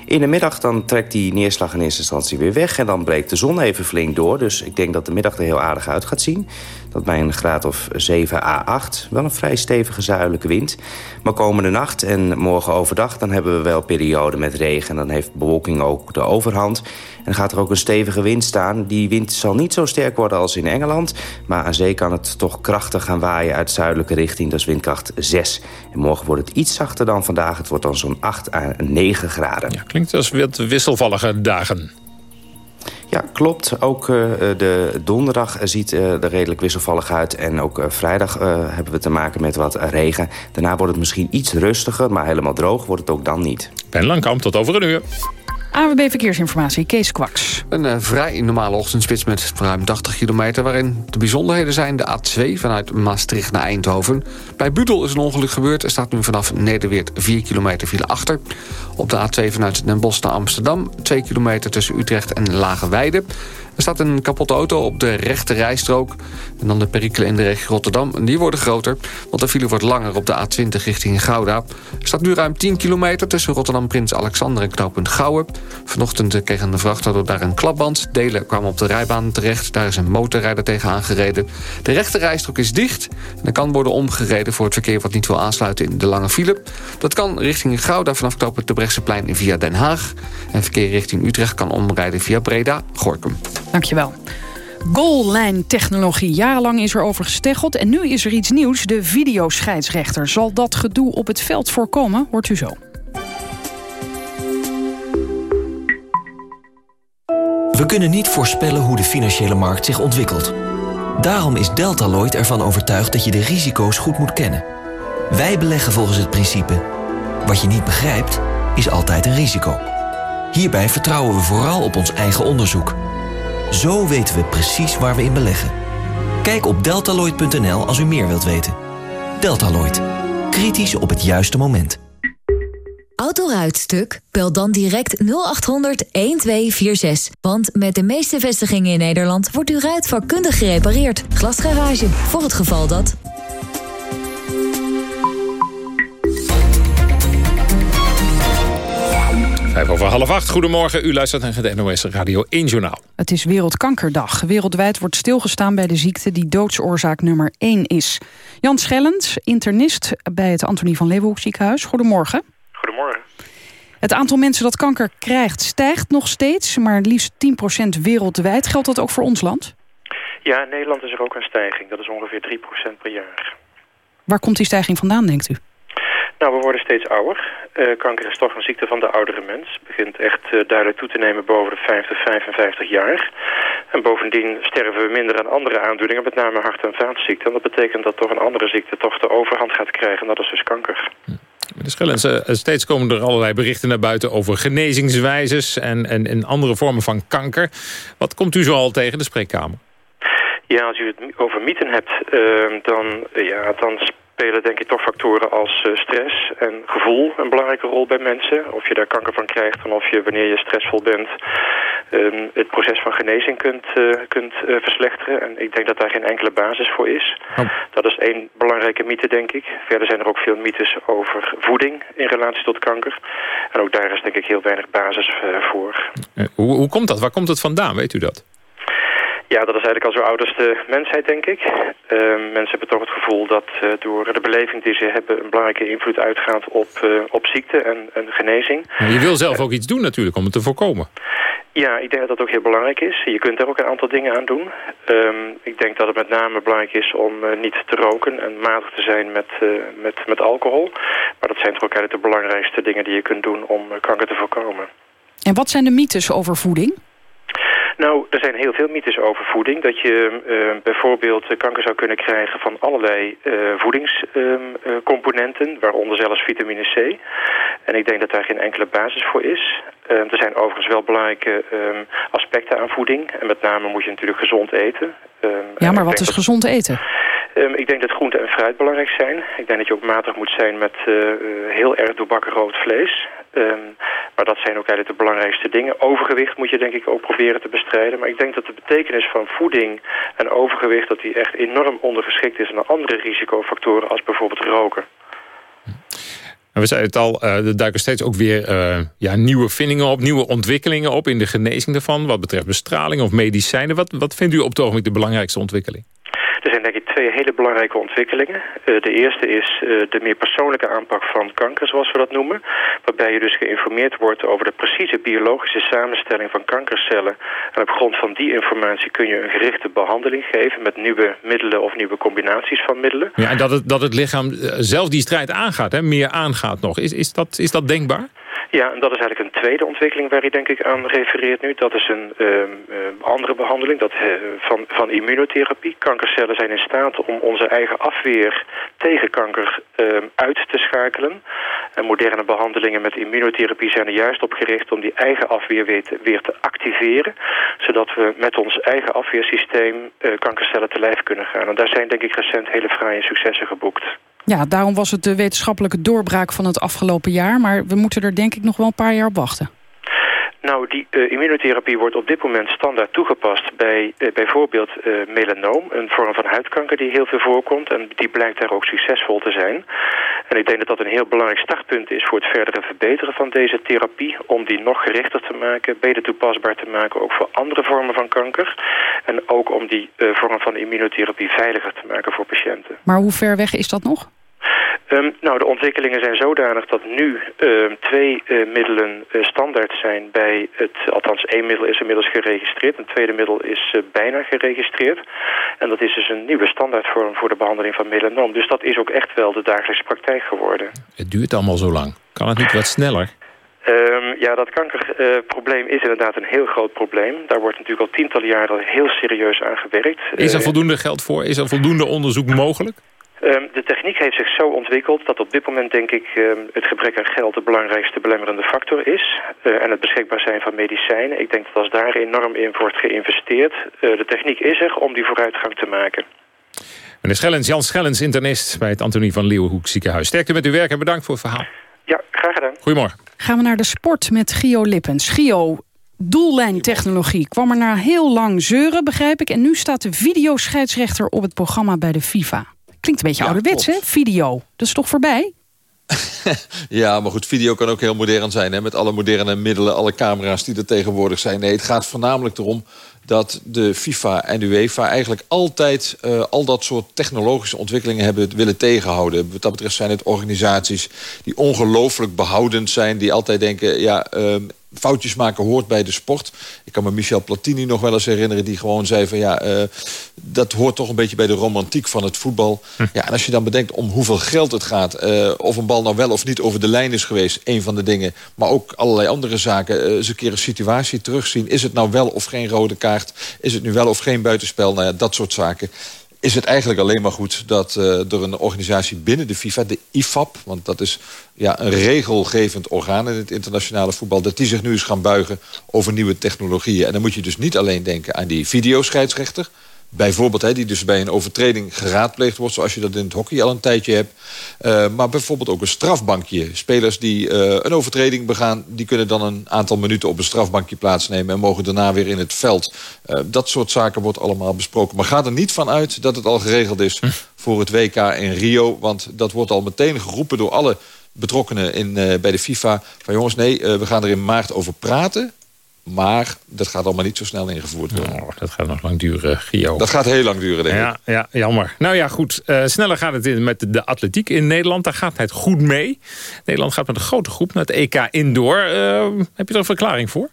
In de middag dan trekt die neerslag in eerste instantie weer weg... en dan breekt de zon even flink door. Dus ik denk dat de middag er heel aardig uit gaat zien. Dat bij een graad of 7 à 8. Wel een vrij stevige zuidelijke wind. Maar komende nacht en morgen overdag... dan hebben we wel perioden met regen. En dan heeft bewolking ook de overhand. En gaat er ook een stevige wind staan. Die wind zal niet zo sterk worden als in Engeland. Maar aan zee kan het toch krachtig gaan waaien uit zuidelijke richting. Dat is windkracht 6. En morgen wordt het iets zachter dan vandaag. Het wordt dan zo'n 8 à 9 graden. Ja, klinkt als wat wisselvallige dagen. Ja, klopt. Ook uh, de donderdag ziet uh, er redelijk wisselvallig uit. En ook uh, vrijdag hebben we te maken met wat regen. Daarna wordt het misschien iets rustiger, maar helemaal droog wordt het ook dan niet. Ben Langkamp, tot over een uur. AWB Verkeersinformatie, Kees Kwaks. Een uh, vrij normale ochtendspits met ruim 80 kilometer... waarin de bijzonderheden zijn de A2 vanuit Maastricht naar Eindhoven. Bij Budel is een ongeluk gebeurd. Er staat nu vanaf Nederweert 4 kilometer file achter. Op de A2 vanuit Den Bosch naar Amsterdam... 2 kilometer tussen Utrecht en Lageweide. Er staat een kapotte auto op de rechte rijstrook. En dan de perikelen in de regio Rotterdam. Die worden groter, want de file wordt langer op de A20 richting Gouda. Er staat nu ruim 10 kilometer tussen Rotterdam Prins Alexander en knooppunt Gouwen. Vanochtend kreeg een vrachtauto daar een klapband. Delen kwamen op de rijbaan terecht. Daar is een motorrijder tegen aangereden. De rechte rijstrook is dicht. En er kan worden omgereden voor het verkeer wat niet wil aansluiten in de lange file. Dat kan richting Gouda vanaf knooppunt de Brechtseplein via Den Haag. En verkeer richting Utrecht kan omrijden via Breda, Gorkum. Dankjewel. Goal-lijntechnologie. Jarenlang is er over gesteggeld en nu is er iets nieuws. De videoscheidsrechter. Zal dat gedoe op het veld voorkomen? Hoort u zo. We kunnen niet voorspellen hoe de financiële markt zich ontwikkelt. Daarom is Deltaloid ervan overtuigd dat je de risico's goed moet kennen. Wij beleggen volgens het principe... wat je niet begrijpt, is altijd een risico. Hierbij vertrouwen we vooral op ons eigen onderzoek... Zo weten we precies waar we in beleggen. Kijk op deltaloid.nl als u meer wilt weten. Deltaloid. Kritisch op het juiste moment. Autoruitstuk? Bel dan direct 0800 1246. Want met de meeste vestigingen in Nederland wordt uw ruit vakkundig gerepareerd. Glasgarage, voor het geval dat... Vijf over half acht. Goedemorgen, u luistert naar het NOS Radio 1 Journaal. Het is Wereldkankerdag. Wereldwijd wordt stilgestaan bij de ziekte die doodsoorzaak nummer 1 is. Jan Schellens, internist bij het Antonie van Leeuwenhoek ziekenhuis. Goedemorgen. Goedemorgen. Het aantal mensen dat kanker krijgt stijgt nog steeds, maar liefst 10% wereldwijd. Geldt dat ook voor ons land? Ja, in Nederland is er ook een stijging. Dat is ongeveer 3% per jaar. Waar komt die stijging vandaan, denkt u? Nou, we worden steeds ouder. Uh, kanker is toch een ziekte van de oudere mens. begint echt uh, duidelijk toe te nemen boven de 50, 55 jaar. En bovendien sterven we minder aan andere aandoeningen, met name hart- en vaatziekten. En dat betekent dat toch een andere ziekte toch de overhand gaat krijgen. En dat is dus kanker. Meneer Schellens, uh, steeds komen er allerlei berichten naar buiten over genezingswijzes en, en, en andere vormen van kanker. Wat komt u zoal tegen de spreekkamer? Ja, als u het over mythen hebt, uh, dan, ja, dan spelen denk ik toch factoren als uh, stress en gevoel een belangrijke rol bij mensen. Of je daar kanker van krijgt en of je wanneer je stressvol bent um, het proces van genezing kunt, uh, kunt uh, verslechteren. En ik denk dat daar geen enkele basis voor is. Oh. Dat is één belangrijke mythe denk ik. Verder zijn er ook veel mythes over voeding in relatie tot kanker. En ook daar is denk ik heel weinig basis voor. Hoe, hoe komt dat? Waar komt het vandaan? Weet u dat? Ja, dat is eigenlijk al zo oud als de mensheid, denk ik. Uh, mensen hebben toch het gevoel dat uh, door de beleving die ze hebben... een belangrijke invloed uitgaat op, uh, op ziekte en, en genezing. Maar je wil zelf ook iets doen natuurlijk om het te voorkomen. Ja, ik denk dat dat ook heel belangrijk is. Je kunt er ook een aantal dingen aan doen. Um, ik denk dat het met name belangrijk is om niet te roken... en matig te zijn met, met, met alcohol. Maar dat zijn toch ook eigenlijk de belangrijkste dingen die je kunt doen... om kanker te voorkomen. En wat zijn de mythes over voeding? Nou, er zijn heel veel mythes over voeding. Dat je uh, bijvoorbeeld kanker zou kunnen krijgen van allerlei uh, voedingscomponenten, uh, waaronder zelfs vitamine C. En ik denk dat daar geen enkele basis voor is. er zijn overigens wel belangrijke um, aspecten aan voeding. En met name moet je natuurlijk gezond eten. ja, maar wat is dat... gezond eten? Um, ik denk dat groente en fruit belangrijk zijn. Ik denk dat je ook matig moet zijn met uh, uh, heel erg doorbakken rood vlees. Um, maar dat zijn ook eigenlijk de belangrijkste dingen. Overgewicht moet je denk ik ook proberen te bestrijden. Maar ik denk dat de betekenis van voeding en overgewicht... dat die echt enorm ondergeschikt is aan andere risicofactoren... als bijvoorbeeld roken. we zeiden het al, uh, er duiken steeds ook weer ja, nieuwe vindingen op, nieuwe ontwikkelingen op in de genezing daarvan, wat betreft bestraling of medicijnen. Wat, wat vindt u op het ogenblik de belangrijkste ontwikkeling? Er zijn denk ik twee hele belangrijke ontwikkelingen. Uh, de eerste is uh, de meer persoonlijke aanpak van kanker, zoals we dat noemen. Waarbij je dus geïnformeerd wordt over de precieze biologische samenstelling van kankercellen. En op grond van die informatie kun je een gerichte behandeling geven... met nieuwe middelen of nieuwe combinaties van middelen. Ja, en dat het, dat het lichaam zelf die strijd aangaat, hè? meer aangaat nog. Is, is, dat, is dat denkbaar? Ja, en dat is eigenlijk een tweede ontwikkeling waar je denk ik aan refereert nu. Dat is een um, andere behandeling dat, uh, van, van immunotherapie. Kankercellen zijn in staat om onze eigen afweer tegen kanker um, uit te schakelen. En moderne behandelingen met immunotherapie zijn er juist op gericht om die eigen afweer weer te, weer te activeren. Zodat we met ons eigen afweersysteem uh, kankercellen te lijf kunnen gaan. En daar zijn denk ik recent hele fraaie successen geboekt. Ja, daarom was het de wetenschappelijke doorbraak van het afgelopen jaar. Maar we moeten er denk ik nog wel een paar jaar op wachten. Nou, die uh, immunotherapie wordt op dit moment standaard toegepast bij uh, bijvoorbeeld uh, melanoom, een vorm van huidkanker die heel veel voorkomt en die blijkt daar ook succesvol te zijn. En ik denk dat dat een heel belangrijk startpunt is voor het verdere verbeteren van deze therapie, om die nog gerichter te maken, beter toepasbaar te maken, ook voor andere vormen van kanker. En ook om die vorm van immunotherapie veiliger te maken voor patiënten. Maar hoe ver weg is dat nog? Um, nou, de ontwikkelingen zijn zodanig dat nu um, twee uh, middelen uh, standaard zijn bij het... Althans, één middel is inmiddels geregistreerd. Een tweede middel is uh, bijna geregistreerd. En dat is dus een nieuwe standaardvorm voor de behandeling van melanoom. Dus dat is ook echt wel de dagelijkse praktijk geworden. Het duurt allemaal zo lang. Kan het niet wat sneller? Um, ja, dat kankerprobleem is inderdaad een heel groot probleem. Daar wordt natuurlijk al tientallen jaren heel serieus aan gewerkt. Is er voldoende geld voor? Is er voldoende onderzoek mogelijk? Um, de techniek heeft zich zo ontwikkeld dat op dit moment denk ik um, het gebrek aan geld de belangrijkste belemmerende factor is. Uh, en het beschikbaar zijn van medicijnen. Ik denk dat als daar enorm in wordt geïnvesteerd, uh, de techniek is er om die vooruitgang te maken. Meneer Schellens, Jan Schellens, internist bij het Antonie van Leeuwenhoek ziekenhuis. Sterkte met uw werk en bedankt voor het verhaal. Ja, graag gedaan. Goedemorgen. Gaan we naar de sport met Gio Lippens. Gio, doellijntechnologie kwam er na heel lang zeuren, begrijp ik. En nu staat de videoscheidsrechter op het programma bij de FIFA. Klinkt een beetje ja, ouderwets, hè? Video. Dat is toch voorbij? (laughs) ja, maar goed, video kan ook heel modern zijn. Hè? Met alle moderne middelen, alle camera's die er tegenwoordig zijn. Nee, het gaat voornamelijk erom dat de FIFA en de UEFA eigenlijk altijd uh, al dat soort technologische ontwikkelingen hebben willen tegenhouden. Wat dat betreft zijn het organisaties die ongelooflijk behoudend zijn. Die altijd denken, ja, uh, foutjes maken hoort bij de sport. Ik kan me Michel Platini nog wel eens herinneren... die gewoon zei van ja, uh, dat hoort toch een beetje bij de romantiek van het voetbal. Hm. Ja, en als je dan bedenkt om hoeveel geld het gaat... Uh, of een bal nou wel of niet over de lijn is geweest, een van de dingen... maar ook allerlei andere zaken, uh, eens een keer een situatie terugzien. Is het nou wel of geen rode kaart? Is het nu wel of geen buitenspel? Nou ja, dat soort zaken is het eigenlijk alleen maar goed dat uh, er een organisatie binnen de FIFA, de IFAB... want dat is ja, een regelgevend orgaan in het internationale voetbal... dat die zich nu eens gaan buigen over nieuwe technologieën. En dan moet je dus niet alleen denken aan die videoscheidsrechter... Bijvoorbeeld, hè, die dus bij een overtreding geraadpleegd wordt... zoals je dat in het hockey al een tijdje hebt. Uh, maar bijvoorbeeld ook een strafbankje. Spelers die uh, een overtreding begaan... die kunnen dan een aantal minuten op een strafbankje plaatsnemen... en mogen daarna weer in het veld. Uh, dat soort zaken wordt allemaal besproken. Maar ga er niet van uit dat het al geregeld is hm. voor het WK in Rio. Want dat wordt al meteen geroepen door alle betrokkenen in, bij de FIFA... van jongens, nee, we gaan er in maart over praten... Maar dat gaat allemaal niet zo snel ingevoerd worden. Oh, dat gaat nog lang duren, Gio. Dat gaat heel lang duren, denk ja, ik. Ja, jammer. Nou ja, goed. Uh, sneller gaat het in met de atletiek in Nederland. Daar gaat het goed mee. Nederland gaat met een grote groep naar het EK Indoor. Uh, heb je er een verklaring voor?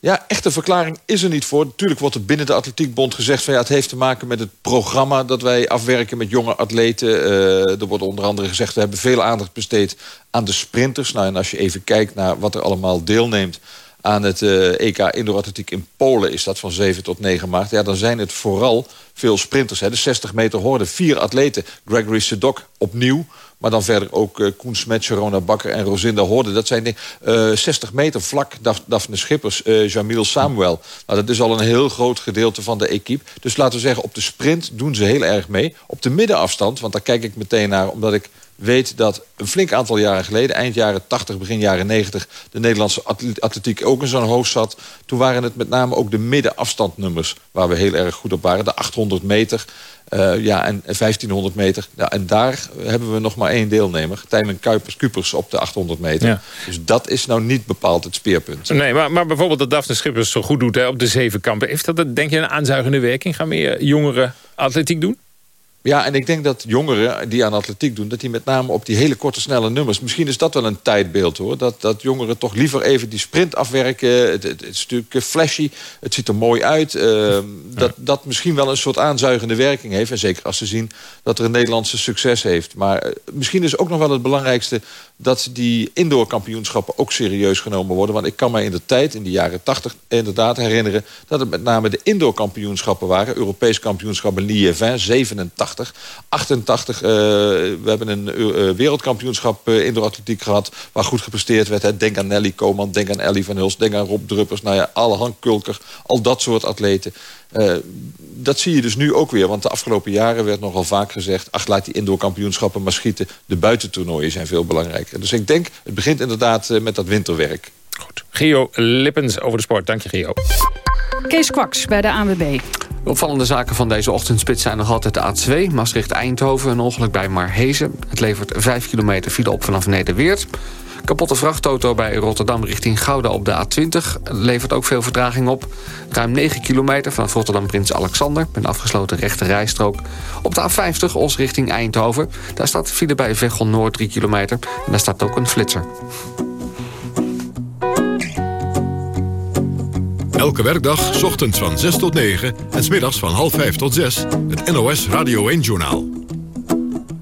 Ja, echte verklaring is er niet voor. Natuurlijk wordt er binnen de Atletiekbond gezegd... van ja, het heeft te maken met het programma dat wij afwerken met jonge atleten. Uh, er wordt onder andere gezegd... we hebben veel aandacht besteed aan de sprinters. Nou, en als je even kijkt naar wat er allemaal deelneemt aan het EK Indoor Atletiek in Polen is dat van 7 tot 9 maart. Ja, dan zijn het vooral veel sprinters. Hè. De 60 meter hoorde vier atleten. Gregory Sedok opnieuw. Maar dan verder ook uh, Koen Smet, Bakker en Rosinda Hoorde. Dat zijn uh, 60 meter vlak. Daf, Daphne Schippers, Jamil Samuel. Nou, dat is al een heel groot gedeelte van de equipe. Dus laten we zeggen, op de sprint doen ze heel erg mee. Op de middenafstand, want daar kijk ik meteen naar... omdat ik weet dat een flink aantal jaren geleden... eind jaren 80, begin jaren 90... de Nederlandse atletiek ook in zo'n hoofd zat. Toen waren het met name ook de middenafstandnummers... waar we heel erg goed op waren. De 800 meter uh, ja, en 1500 meter. Ja, en daar hebben we nog maar één deelnemer. Tijmen Kuipers, Kupers op de 800 meter. Ja. Dus dat is nou niet bepaald het speerpunt. Nee, maar, maar bijvoorbeeld dat Daphne Schippers zo goed doet hè, op de zeven kampen. Heeft dat, denk je, een aanzuigende werking? Gaan meer jongeren atletiek doen? Ja, en ik denk dat jongeren die aan atletiek doen... dat die met name op die hele korte, snelle nummers... misschien is dat wel een tijdbeeld, hoor. Dat, dat jongeren toch liever even die sprint afwerken. Het, het, het is natuurlijk flashy, het ziet er mooi uit. Uh, dat, dat misschien wel een soort aanzuigende werking heeft. En zeker als ze zien dat er een Nederlandse succes heeft. Maar uh, misschien is ook nog wel het belangrijkste... dat die indoorkampioenschappen ook serieus genomen worden. Want ik kan mij in de tijd, in de jaren tachtig... inderdaad herinneren dat het met name de indoorkampioenschappen waren. Europees kampioenschap in Liévin, 87. 88, uh, we hebben een uh, wereldkampioenschap uh, indoor atletiek gehad... waar goed gepresteerd werd. Hè. Denk aan Nelly Koman, denk aan Ellie van Hulst... denk aan Rob Druppers, nou ja, Allehan Kulker. Al dat soort atleten. Dat zie je dus nu ook weer. Want de afgelopen jaren werd nogal vaak gezegd... ach, laat die indoorkampioenschappen maar schieten. De buitentoernooien zijn veel belangrijker. Dus ik denk, het begint inderdaad met dat winterwerk. Goed. Gio Lippens over de sport. Dank je, Gio. Kees Kwaks bij de ANWB. De opvallende zaken van deze ochtendspits zijn nog altijd de A2... Maastricht-Eindhoven, een ongeluk bij Marhezen. Het levert 5 kilometer file op vanaf Nederweert. Kapotte vrachtauto bij Rotterdam richting Gouda op de A20... levert ook veel vertraging op. Ruim 9 kilometer vanaf Rotterdam Prins Alexander... met afgesloten rechte rijstrook. Op de A50 Os richting Eindhoven. Daar staat file bij Veghel Noord 3 kilometer. En daar staat ook een flitser. Elke werkdag, ochtends van 6 tot 9 en smiddags van half 5 tot 6. Het NOS Radio 1-journaal.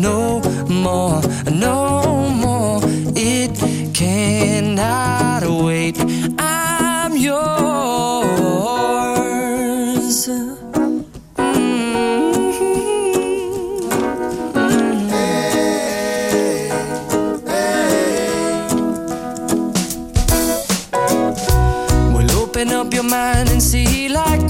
no more, no more. It cannot wait. I'm yours. Mm-hmm. Mm-hmm. Mm-hmm. Open up your mind and see like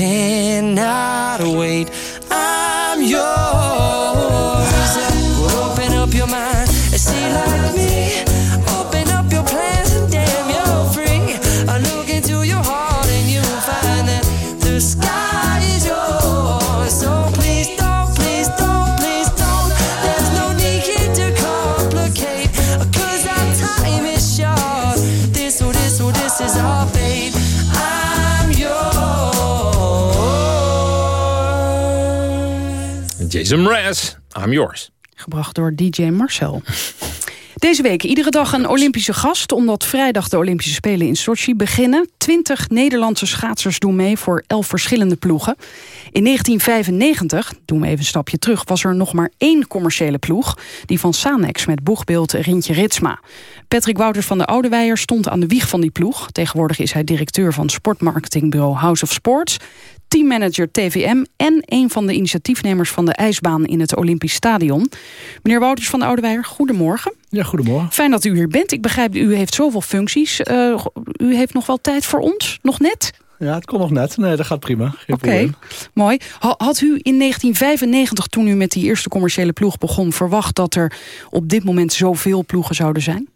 Cannot wait. Jason Mraz, I'm yours. Gebracht door DJ Marcel. (laughs) Deze week iedere dag een Olympische gast... omdat vrijdag de Olympische Spelen in Sochi beginnen. Twintig Nederlandse schaatsers doen mee voor elf verschillende ploegen. In 1995, doen we even een stapje terug... was er nog maar één commerciële ploeg. Die van Sanex met boegbeeld Rintje Ritsma. Patrick Wouters van de Oudewijer stond aan de wieg van die ploeg. Tegenwoordig is hij directeur van sportmarketingbureau House of Sports teammanager TVM... en een van de initiatiefnemers van de ijsbaan in het Olympisch Stadion. Meneer Wouters van de Oudewijer, goedemorgen. Ja, goedemorgen. Fijn dat u hier bent. Ik begrijp, u heeft zoveel functies. Uh, u heeft nog wel tijd voor ons? Nog net? Ja, het kon nog net. Nee, dat gaat prima. Oké, okay. mooi. Had u in 1995, toen u met die eerste commerciële ploeg begon... verwacht dat er op dit moment zoveel ploegen zouden zijn?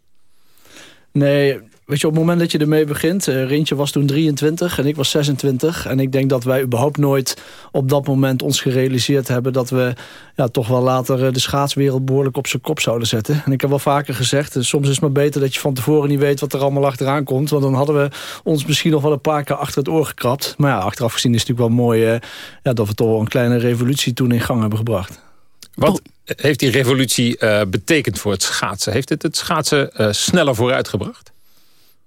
Nee, weet je, op het moment dat je ermee begint... Uh, Rintje was toen 23 en ik was 26. En ik denk dat wij überhaupt nooit op dat moment ons gerealiseerd hebben... dat we ja, toch wel later de schaatswereld behoorlijk op zijn kop zouden zetten. En ik heb wel vaker gezegd, soms is het maar beter dat je van tevoren niet weet... wat er allemaal achteraan komt. Want dan hadden we ons misschien nog wel een paar keer achter het oor gekrapt. Maar ja, achteraf gezien is het natuurlijk wel mooi... Dat we toch wel een kleine revolutie toen in gang hebben gebracht. Wat heeft die revolutie betekend voor het schaatsen? Heeft het het schaatsen sneller vooruitgebracht?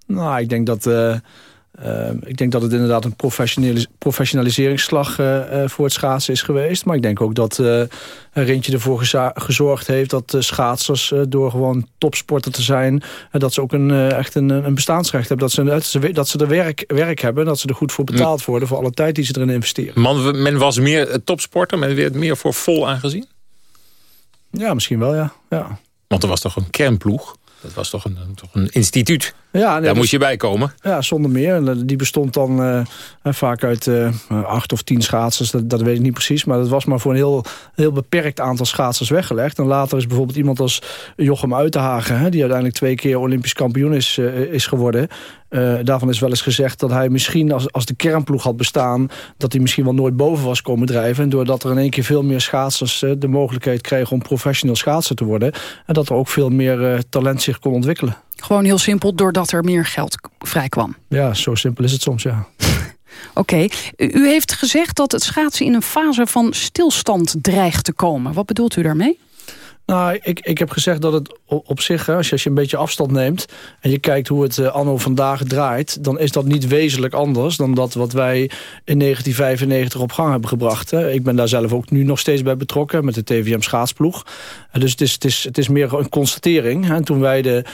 Nou, ik denk dat, uh, uh, ik denk dat het inderdaad een professionalis professionaliseringsslag uh, voor het schaatsen is geweest. Maar ik denk ook dat Rintje ervoor gezorgd heeft dat schaatsers door gewoon topsporter te zijn... dat ze ook een, echt een, een bestaansrecht hebben. Dat ze, dat ze, dat ze er werk, werk hebben, dat ze er goed voor betaald worden... voor alle tijd die ze erin investeren. Man, men was meer topsporter, men werd meer voor vol aangezien? Ja, misschien wel, ja. ja. Want er was toch een kernploeg? Dat was toch een, toch een instituut? Ja, nee, Daar moest je bij komen. Ja, zonder meer. Die bestond dan uh, vaak uit uh, acht of tien schaatsers. Dat, dat weet ik niet precies. Maar dat was maar voor een heel, heel beperkt aantal schaatsers weggelegd. En later is bijvoorbeeld iemand als Jochem Uitenhagen... Hè, die uiteindelijk twee keer Olympisch kampioen is, uh, is geworden... Uh, daarvan is wel eens gezegd dat hij misschien als, als de kernploeg had bestaan... dat hij misschien wel nooit boven was komen drijven. En doordat er in één keer veel meer schaatsers uh, de mogelijkheid kregen... om professioneel schaatser te worden... en dat er ook veel meer uh, talent zich kon ontwikkelen. Gewoon heel simpel, doordat er meer geld vrij kwam. Ja, zo simpel is het soms, ja. (laughs) Oké, okay. u heeft gezegd dat het schaatsen in een fase van stilstand dreigt te komen. Wat bedoelt u daarmee? Nou, ik, ik heb gezegd dat het op zich, als je, als je een beetje afstand neemt... en je kijkt hoe het anno vandaag draait... dan is dat niet wezenlijk anders dan dat wat wij in 1995 op gang hebben gebracht. Ik ben daar zelf ook nu nog steeds bij betrokken met de TVM schaatsploeg. Dus het is, het is, het is meer een constatering. Hè. Toen wij de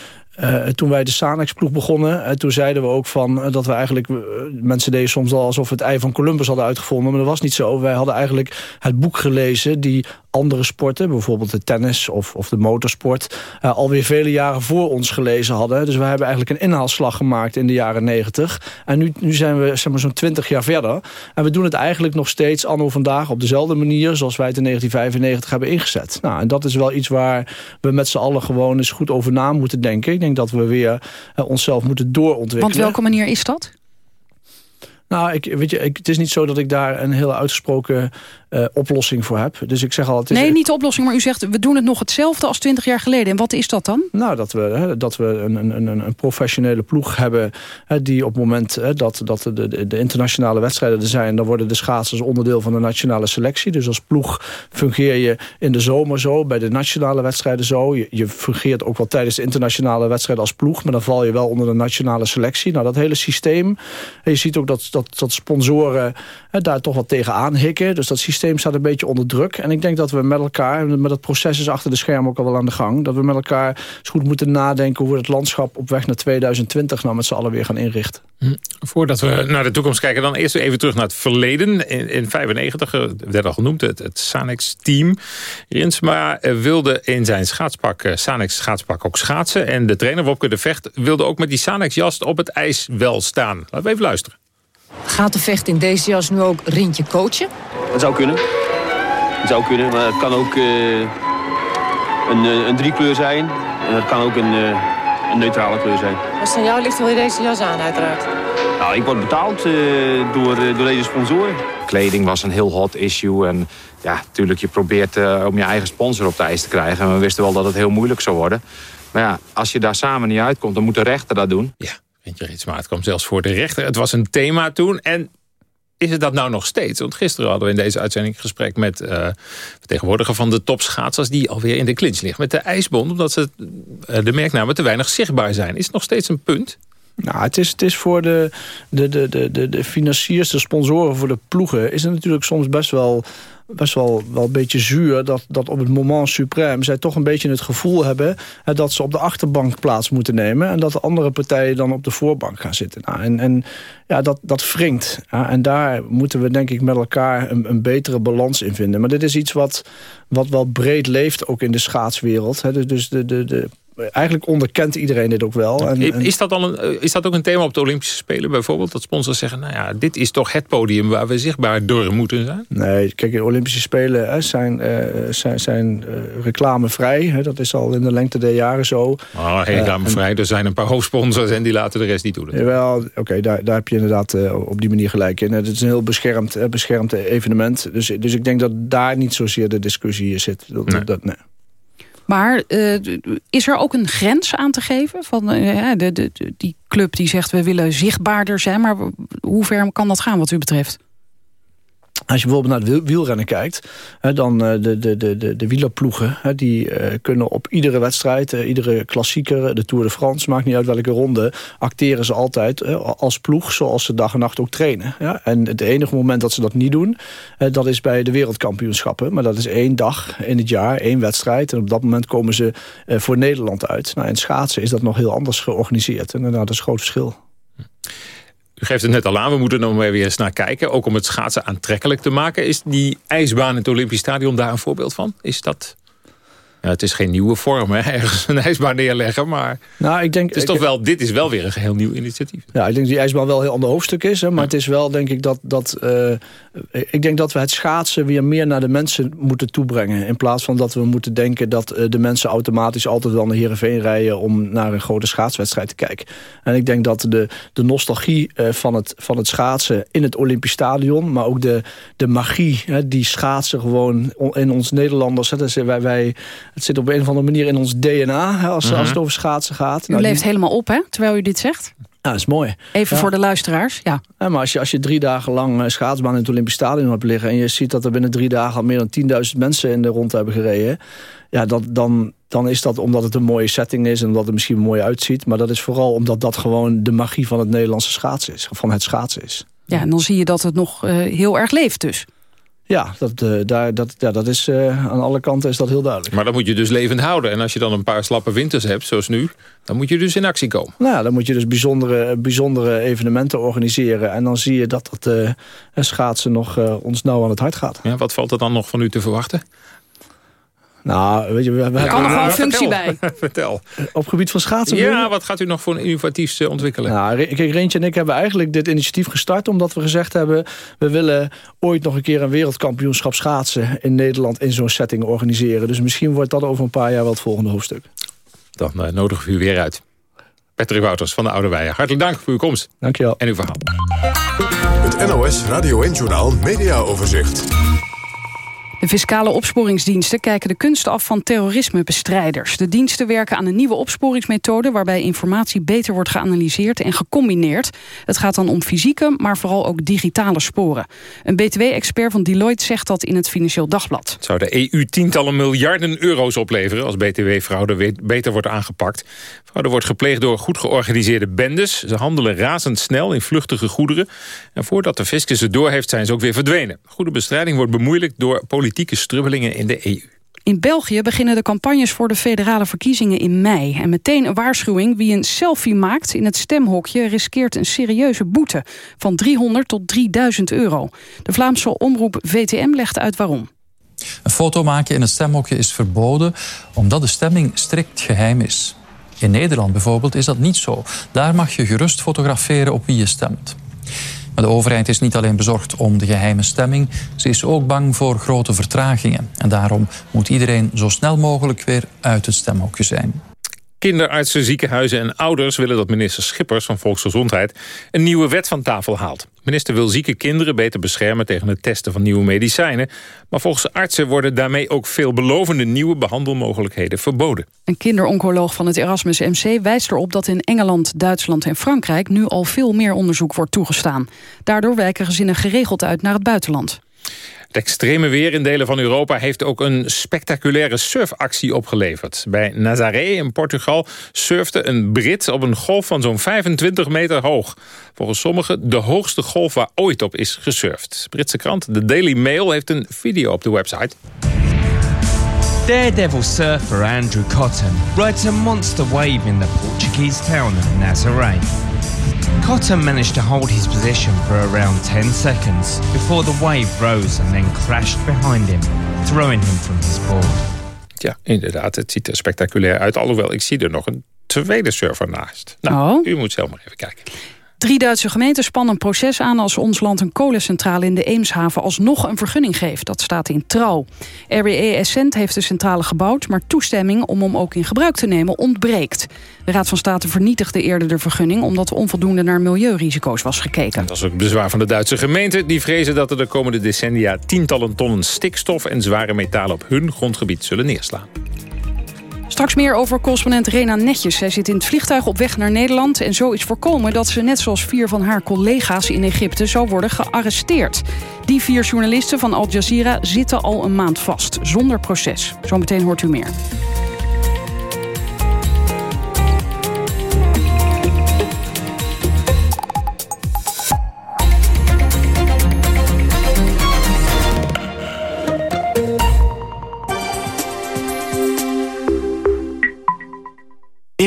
uh, toen wij de Sanex-ploeg begonnen, uh, toen zeiden we ook van dat we eigenlijk... mensen deden soms al alsof we het ei van Columbus hadden uitgevonden... maar dat was niet zo. Wij hadden eigenlijk het boek gelezen die andere sporten... bijvoorbeeld de tennis of, of de motorsport... alweer vele jaren voor ons gelezen hadden. Dus we hebben eigenlijk een inhaalslag gemaakt in de jaren negentig. En nu, nu zijn we zeg maar, zo'n twintig jaar verder. En we doen het eigenlijk nog steeds anno vandaag op dezelfde manier... zoals wij het in 1995 hebben ingezet. Nou, en dat is wel iets waar we met z'n allen gewoon eens goed over na moeten denken denk dat we weer uh, onszelf moeten doorontwikkelen. Want welke manier is dat? Nou, ik, weet je, ik, het is niet zo dat ik daar een heel uitgesproken uh, oplossing voor heb. Dus ik zeg al... Het is nee, niet de oplossing, maar u zegt we doen het nog hetzelfde als twintig jaar geleden. En wat is dat dan? Nou, dat we, hè, dat we een, een, een, professionele ploeg hebben... Hè, die op het moment hè, dat, dat de, de, de, internationale wedstrijden er zijn... dan worden de schaatsers onderdeel van de nationale selectie. Dus als ploeg fungeer je in de zomer zo, bij de nationale wedstrijden zo. Je, je fungeert ook wel tijdens de internationale wedstrijden als ploeg... maar dan val je wel onder de nationale selectie. Nou, dat hele systeem... je ziet ook dat, dat, dat sponsoren hè, daar toch wat tegenaan hikken. Dus dat systeem staat een beetje onder druk. En ik denk dat we met elkaar, met het proces is achter de schermen ook al wel aan de gang... dat we met elkaar eens goed moeten nadenken... hoe we het landschap op weg naar 2020 nou met z'n allen weer gaan inrichten. Hm. Voordat we naar de toekomst kijken, dan eerst even terug naar het verleden. In, in 95, eh, werd al genoemd, het, het Sanex-team. Rinsma eh, wilde in zijn schaatspak, eh, Sanex schaatspak ook schaatsen. En de trainer Wopke de Vecht wilde ook met die Sanex-jas op het ijs wel staan. Laten we even luisteren. Gaat de vecht in deze jas nu ook Rintje coachen? Het zou kunnen. Het zou kunnen, maar het kan ook uh, een, eh, een driekleur zijn. En het kan ook een, uh, een neutrale kleur zijn. Als het aan jou ligt, wil je deze jas aan uiteraard? Nou, ik word betaald uh, door, door deze sponsoren. Kleding was een heel hot issue. En ja, natuurlijk, je probeert om je eigen sponsor op de ijs te krijgen. En we wisten wel dat het heel moeilijk zou worden. Maar ja, als je daar samen niet uitkomt, dan moet de rechter dat doen. Ja. Rintje Ritsma, het kwam zelfs voor de rechter. Het was een thema toen en is het dat nou nog steeds? Want gisteren hadden we in deze uitzending gesprek met uh, vertegenwoordiger van de topschaatsers... die alweer in de clinch ligt met de ijsbond... omdat ze, uh, de merknamen te weinig zichtbaar zijn. Is het nog steeds een punt? Nou, het is, het is voor de, de, de, de, de financiers, de sponsoren voor de ploegen... is het natuurlijk soms best wel best wel, wel een beetje zuur... Dat, dat op het moment suprême zij toch een beetje het gevoel hebben... Hè, dat ze op de achterbank plaats moeten nemen... en dat de andere partijen dan op de voorbank gaan zitten. Nou, en, en ja, dat, dat wringt. En daar moeten we denk ik met elkaar een, een betere balans in vinden. Maar dit is iets wat, wat wel breed leeft ook in de schaatswereld. Hè. Dus, dus de, de, de eigenlijk onderkent iedereen dit ook wel. En, Is, dat al een, eh, is dat ook een thema op de Olympische Spelen bijvoorbeeld? Dat sponsors zeggen, nou ja, dit is toch het podium waar we zichtbaar door moeten zijn? Nee, kijk, de Olympische Spelen hè, zijn, uh, zijn, zijn uh, reclamevrij. Hè, dat is al in de lengte der jaren zo. Oh, reclamevrij, uh, er zijn een paar hoofdsponsors en die laten de rest niet toe. Jawel, oké, daar, daar heb je inderdaad op die manier gelijk in. Het is een heel beschermd, beschermd evenement. Dus, dus ik denk dat daar niet zozeer de discussie zit. Dat, nee. Dat, nee. Maar uh, is er ook een grens aan te geven? Van uh, de, de, die club die zegt we willen zichtbaarder zijn. Maar hoe ver kan dat gaan wat u betreft? Als je bijvoorbeeld naar het wielrennen kijkt... Dan uh, de, de, de, de wielerploegen... Die uh, kunnen op iedere wedstrijd, uh, iedere klassieker... de Tour de France, maakt niet uit welke ronde... acteren ze altijd als ploeg zoals ze dag en nacht ook trainen. En het enige moment dat ze dat niet doen... dat is bij de wereldkampioenschappen. Maar dat is één dag in het jaar, één wedstrijd. En op dat moment komen ze voor Nederland uit. Nou, in schaatsen is dat nog heel anders georganiseerd. En nou, dat is een groot verschil. U geeft het net al aan, we moeten er nog weer eens naar kijken. Ook om het schaatsen aantrekkelijk te maken. Is die ijsbaan in het Olympisch Stadion daar een voorbeeld van? Is dat het is geen nieuwe vorm, hè? (laughs) ergens een ijsbaan neerleggen. Maar nou, ik denk, het is toch wel, dit is wel weer een heel nieuw initiatief. Ja, ik denk dat die ijsbaan wel een heel ander hoofdstuk is. Hè, maar het is wel, denk ik, dat, dat, uh, ik denk dat we het schaatsen weer meer naar de mensen moeten toebrengen. In plaats van dat we moeten denken dat uh, de mensen automatisch altijd wel naar Heerenveen rijden... om naar een grote schaatswedstrijd te kijken. En ik denk dat de, de nostalgie uh, van, het, van het schaatsen in het Olympisch Stadion... maar ook de, de magie, hè, die schaatsen gewoon in ons Nederlanders... Hè, dus wij, wij het zit op een of andere manier in ons DNA hè, als, mm -hmm. als het over schaatsen gaat. U nou, leeft die... helemaal op, hè, terwijl u dit zegt? Ja, dat is mooi. Even ja. voor de luisteraars, ja. ja. maar als je, als je drie dagen lang eh, schaatsbaan in het Olympisch Stadion hebt liggen... en je ziet dat er binnen drie dagen al meer dan 10.000 mensen in de rond hebben gereden... ja, dat, dan, dan is dat omdat het een mooie setting is en omdat het misschien mooi uitziet. Maar dat is vooral omdat dat gewoon de magie van het Nederlandse schaatsen is. Van het schaatsen is. Ja, en dan zie je dat het nog uh, heel erg leeft dus. Ja, dat, uh, daar, dat, ja, dat is, uh, aan alle kanten is dat heel duidelijk. Maar dat moet je dus levend houden. En als je dan een paar slappe winters hebt, zoals nu... dan moet je dus in actie komen. Nou ja, dan moet je dus bijzondere, bijzondere evenementen organiseren. En dan zie je dat het uh, schaatsen nog ons nauw aan het hart gaat. Ja, wat valt er dan nog van u te verwachten? Nou, weet je, we, we er kan nog wel een functie vertel. bij. (laughs) vertel. Op gebied van schaatsen? Ja, wat gaat u nog voor een innovatiefs uh, ontwikkelen? Nou, kijk, Reentje en ik hebben eigenlijk dit initiatief gestart... omdat we gezegd hebben... we willen ooit nog een keer een wereldkampioenschap schaatsen... in Nederland in zo'n setting organiseren. Dus misschien wordt dat over een paar jaar wel het volgende hoofdstuk. Dan uh, nodigen we u weer uit. Patrick Wouters van de Oude Weijen. Hartelijk dank voor uw komst. Dank je wel. En uw verhaal. Het NOS Radio 1-journaal Media Overzicht. De fiscale opsporingsdiensten kijken de kunst af van terrorismebestrijders. De diensten werken aan een nieuwe opsporingsmethode... waarbij informatie beter wordt geanalyseerd en gecombineerd. Het gaat dan om fysieke, maar vooral ook digitale sporen. Een btw-expert van Deloitte zegt dat in het Financieel Dagblad. Het zou de EU tientallen miljarden euro's opleveren... als btw-fraude beter wordt aangepakt. Fraude wordt gepleegd door goed georganiseerde bendes. Ze handelen razendsnel in vluchtige goederen. En voordat de fiscus het doorheeft, zijn ze ook weer verdwenen. Goede bestrijding wordt bemoeilijkt door politieke strubbelingen in de EU. In België beginnen de campagnes voor de federale verkiezingen in mei. En meteen een waarschuwing, wie een selfie maakt in het stemhokje... riskeert een serieuze boete van 300 tot 3000 euro. De Vlaamse omroep VTM legt uit waarom. Een foto maken in het stemhokje is verboden... omdat de stemming strikt geheim is. In Nederland bijvoorbeeld is dat niet zo. Daar mag je gerust fotograferen op wie je stemt. Maar de overheid is niet alleen bezorgd om de geheime stemming, ze is ook bang voor grote vertragingen. En daarom moet iedereen zo snel mogelijk weer uit het stemhokje zijn. Kinderartsen, ziekenhuizen en ouders willen dat minister Schippers van Volksgezondheid een nieuwe wet van tafel haalt. Minister wil zieke kinderen beter beschermen tegen het testen van nieuwe medicijnen. Maar volgens artsen worden daarmee ook veelbelovende nieuwe behandelmogelijkheden verboden. Een kinderoncoloog van het Erasmus MC wijst erop dat in Engeland, Duitsland en Frankrijk nu al veel meer onderzoek wordt toegestaan. Daardoor wijken gezinnen geregeld uit naar het buitenland. Het extreme weer in delen van Europa heeft ook een spectaculaire surfactie opgeleverd. Bij Nazaré in Portugal surfte een Brit op een golf van zo'n 25 meter hoog. Volgens sommigen de hoogste golf waar ooit op is gesurfd. Britse krant The Daily Mail heeft een video op de website. Daredevil surfer Andrew Cotton rides a monster wave in the Portuguese town of Nazaré. Cotton managed to hold his position for around 10 seconds before the wave rose and then crashed behind him, throwing him from his board. Ja, inderdaad, het ziet er spectaculair uit. Alhoewel, ik zie er nog een tweede surfer naast. Nou, oh. u moet zelf maar even kijken. Drie Duitse gemeenten spannen een proces aan als ons land een kolencentrale in de Eemshaven alsnog een vergunning geeft. Dat staat in trouw. RWE Essent heeft de centrale gebouwd, maar toestemming om hem ook in gebruik te nemen ontbreekt. De Raad van State vernietigde eerder de vergunning omdat er onvoldoende naar milieurisico's was gekeken. Dat is ook bezwaar van de Duitse gemeenten. Die vrezen dat er de komende decennia tientallen tonnen stikstof en zware metalen op hun grondgebied zullen neerslaan. Straks meer over correspondent Rena Netjes. Zij zit in het vliegtuig op weg naar Nederland... en zo is voorkomen dat ze net zoals vier van haar collega's in Egypte... zou worden gearresteerd. Die vier journalisten van Al Jazeera zitten al een maand vast, zonder proces. Zometeen hoort u meer.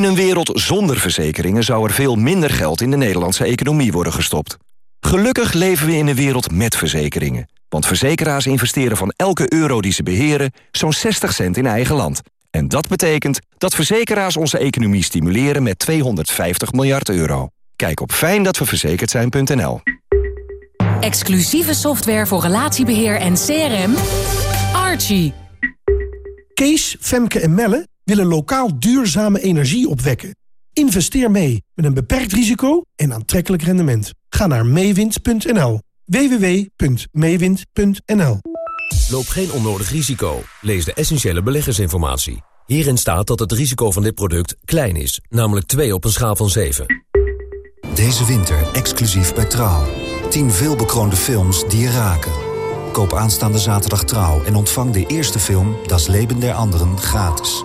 Een wereld zonder verzekeringen zou er veel minder geld in de Nederlandse economie worden gestopt. Gelukkig leven we in een wereld met verzekeringen. Want verzekeraars investeren van elke euro die ze beheren zo'n 60 cent in eigen land. En dat betekent dat verzekeraars onze economie stimuleren met 250 miljard euro. Kijk op fijndatweverzekerd Exclusieve software voor relatiebeheer en CRM. Archie. Kees, Femke en Melle willen lokaal duurzame energie opwekken. Investeer mee met een beperkt risico en aantrekkelijk rendement. Ga naar meewind.nl. www.meewind.nl Loop geen onnodig risico. Lees de essentiële beleggersinformatie. Hierin staat dat het risico van dit product klein is, namelijk 2 op een schaal van 7. Deze winter exclusief bij Trouw. 10 veelbekroonde films die je raken. Koop aanstaande zaterdag Trouw en ontvang de eerste film Das Leben der Anderen gratis.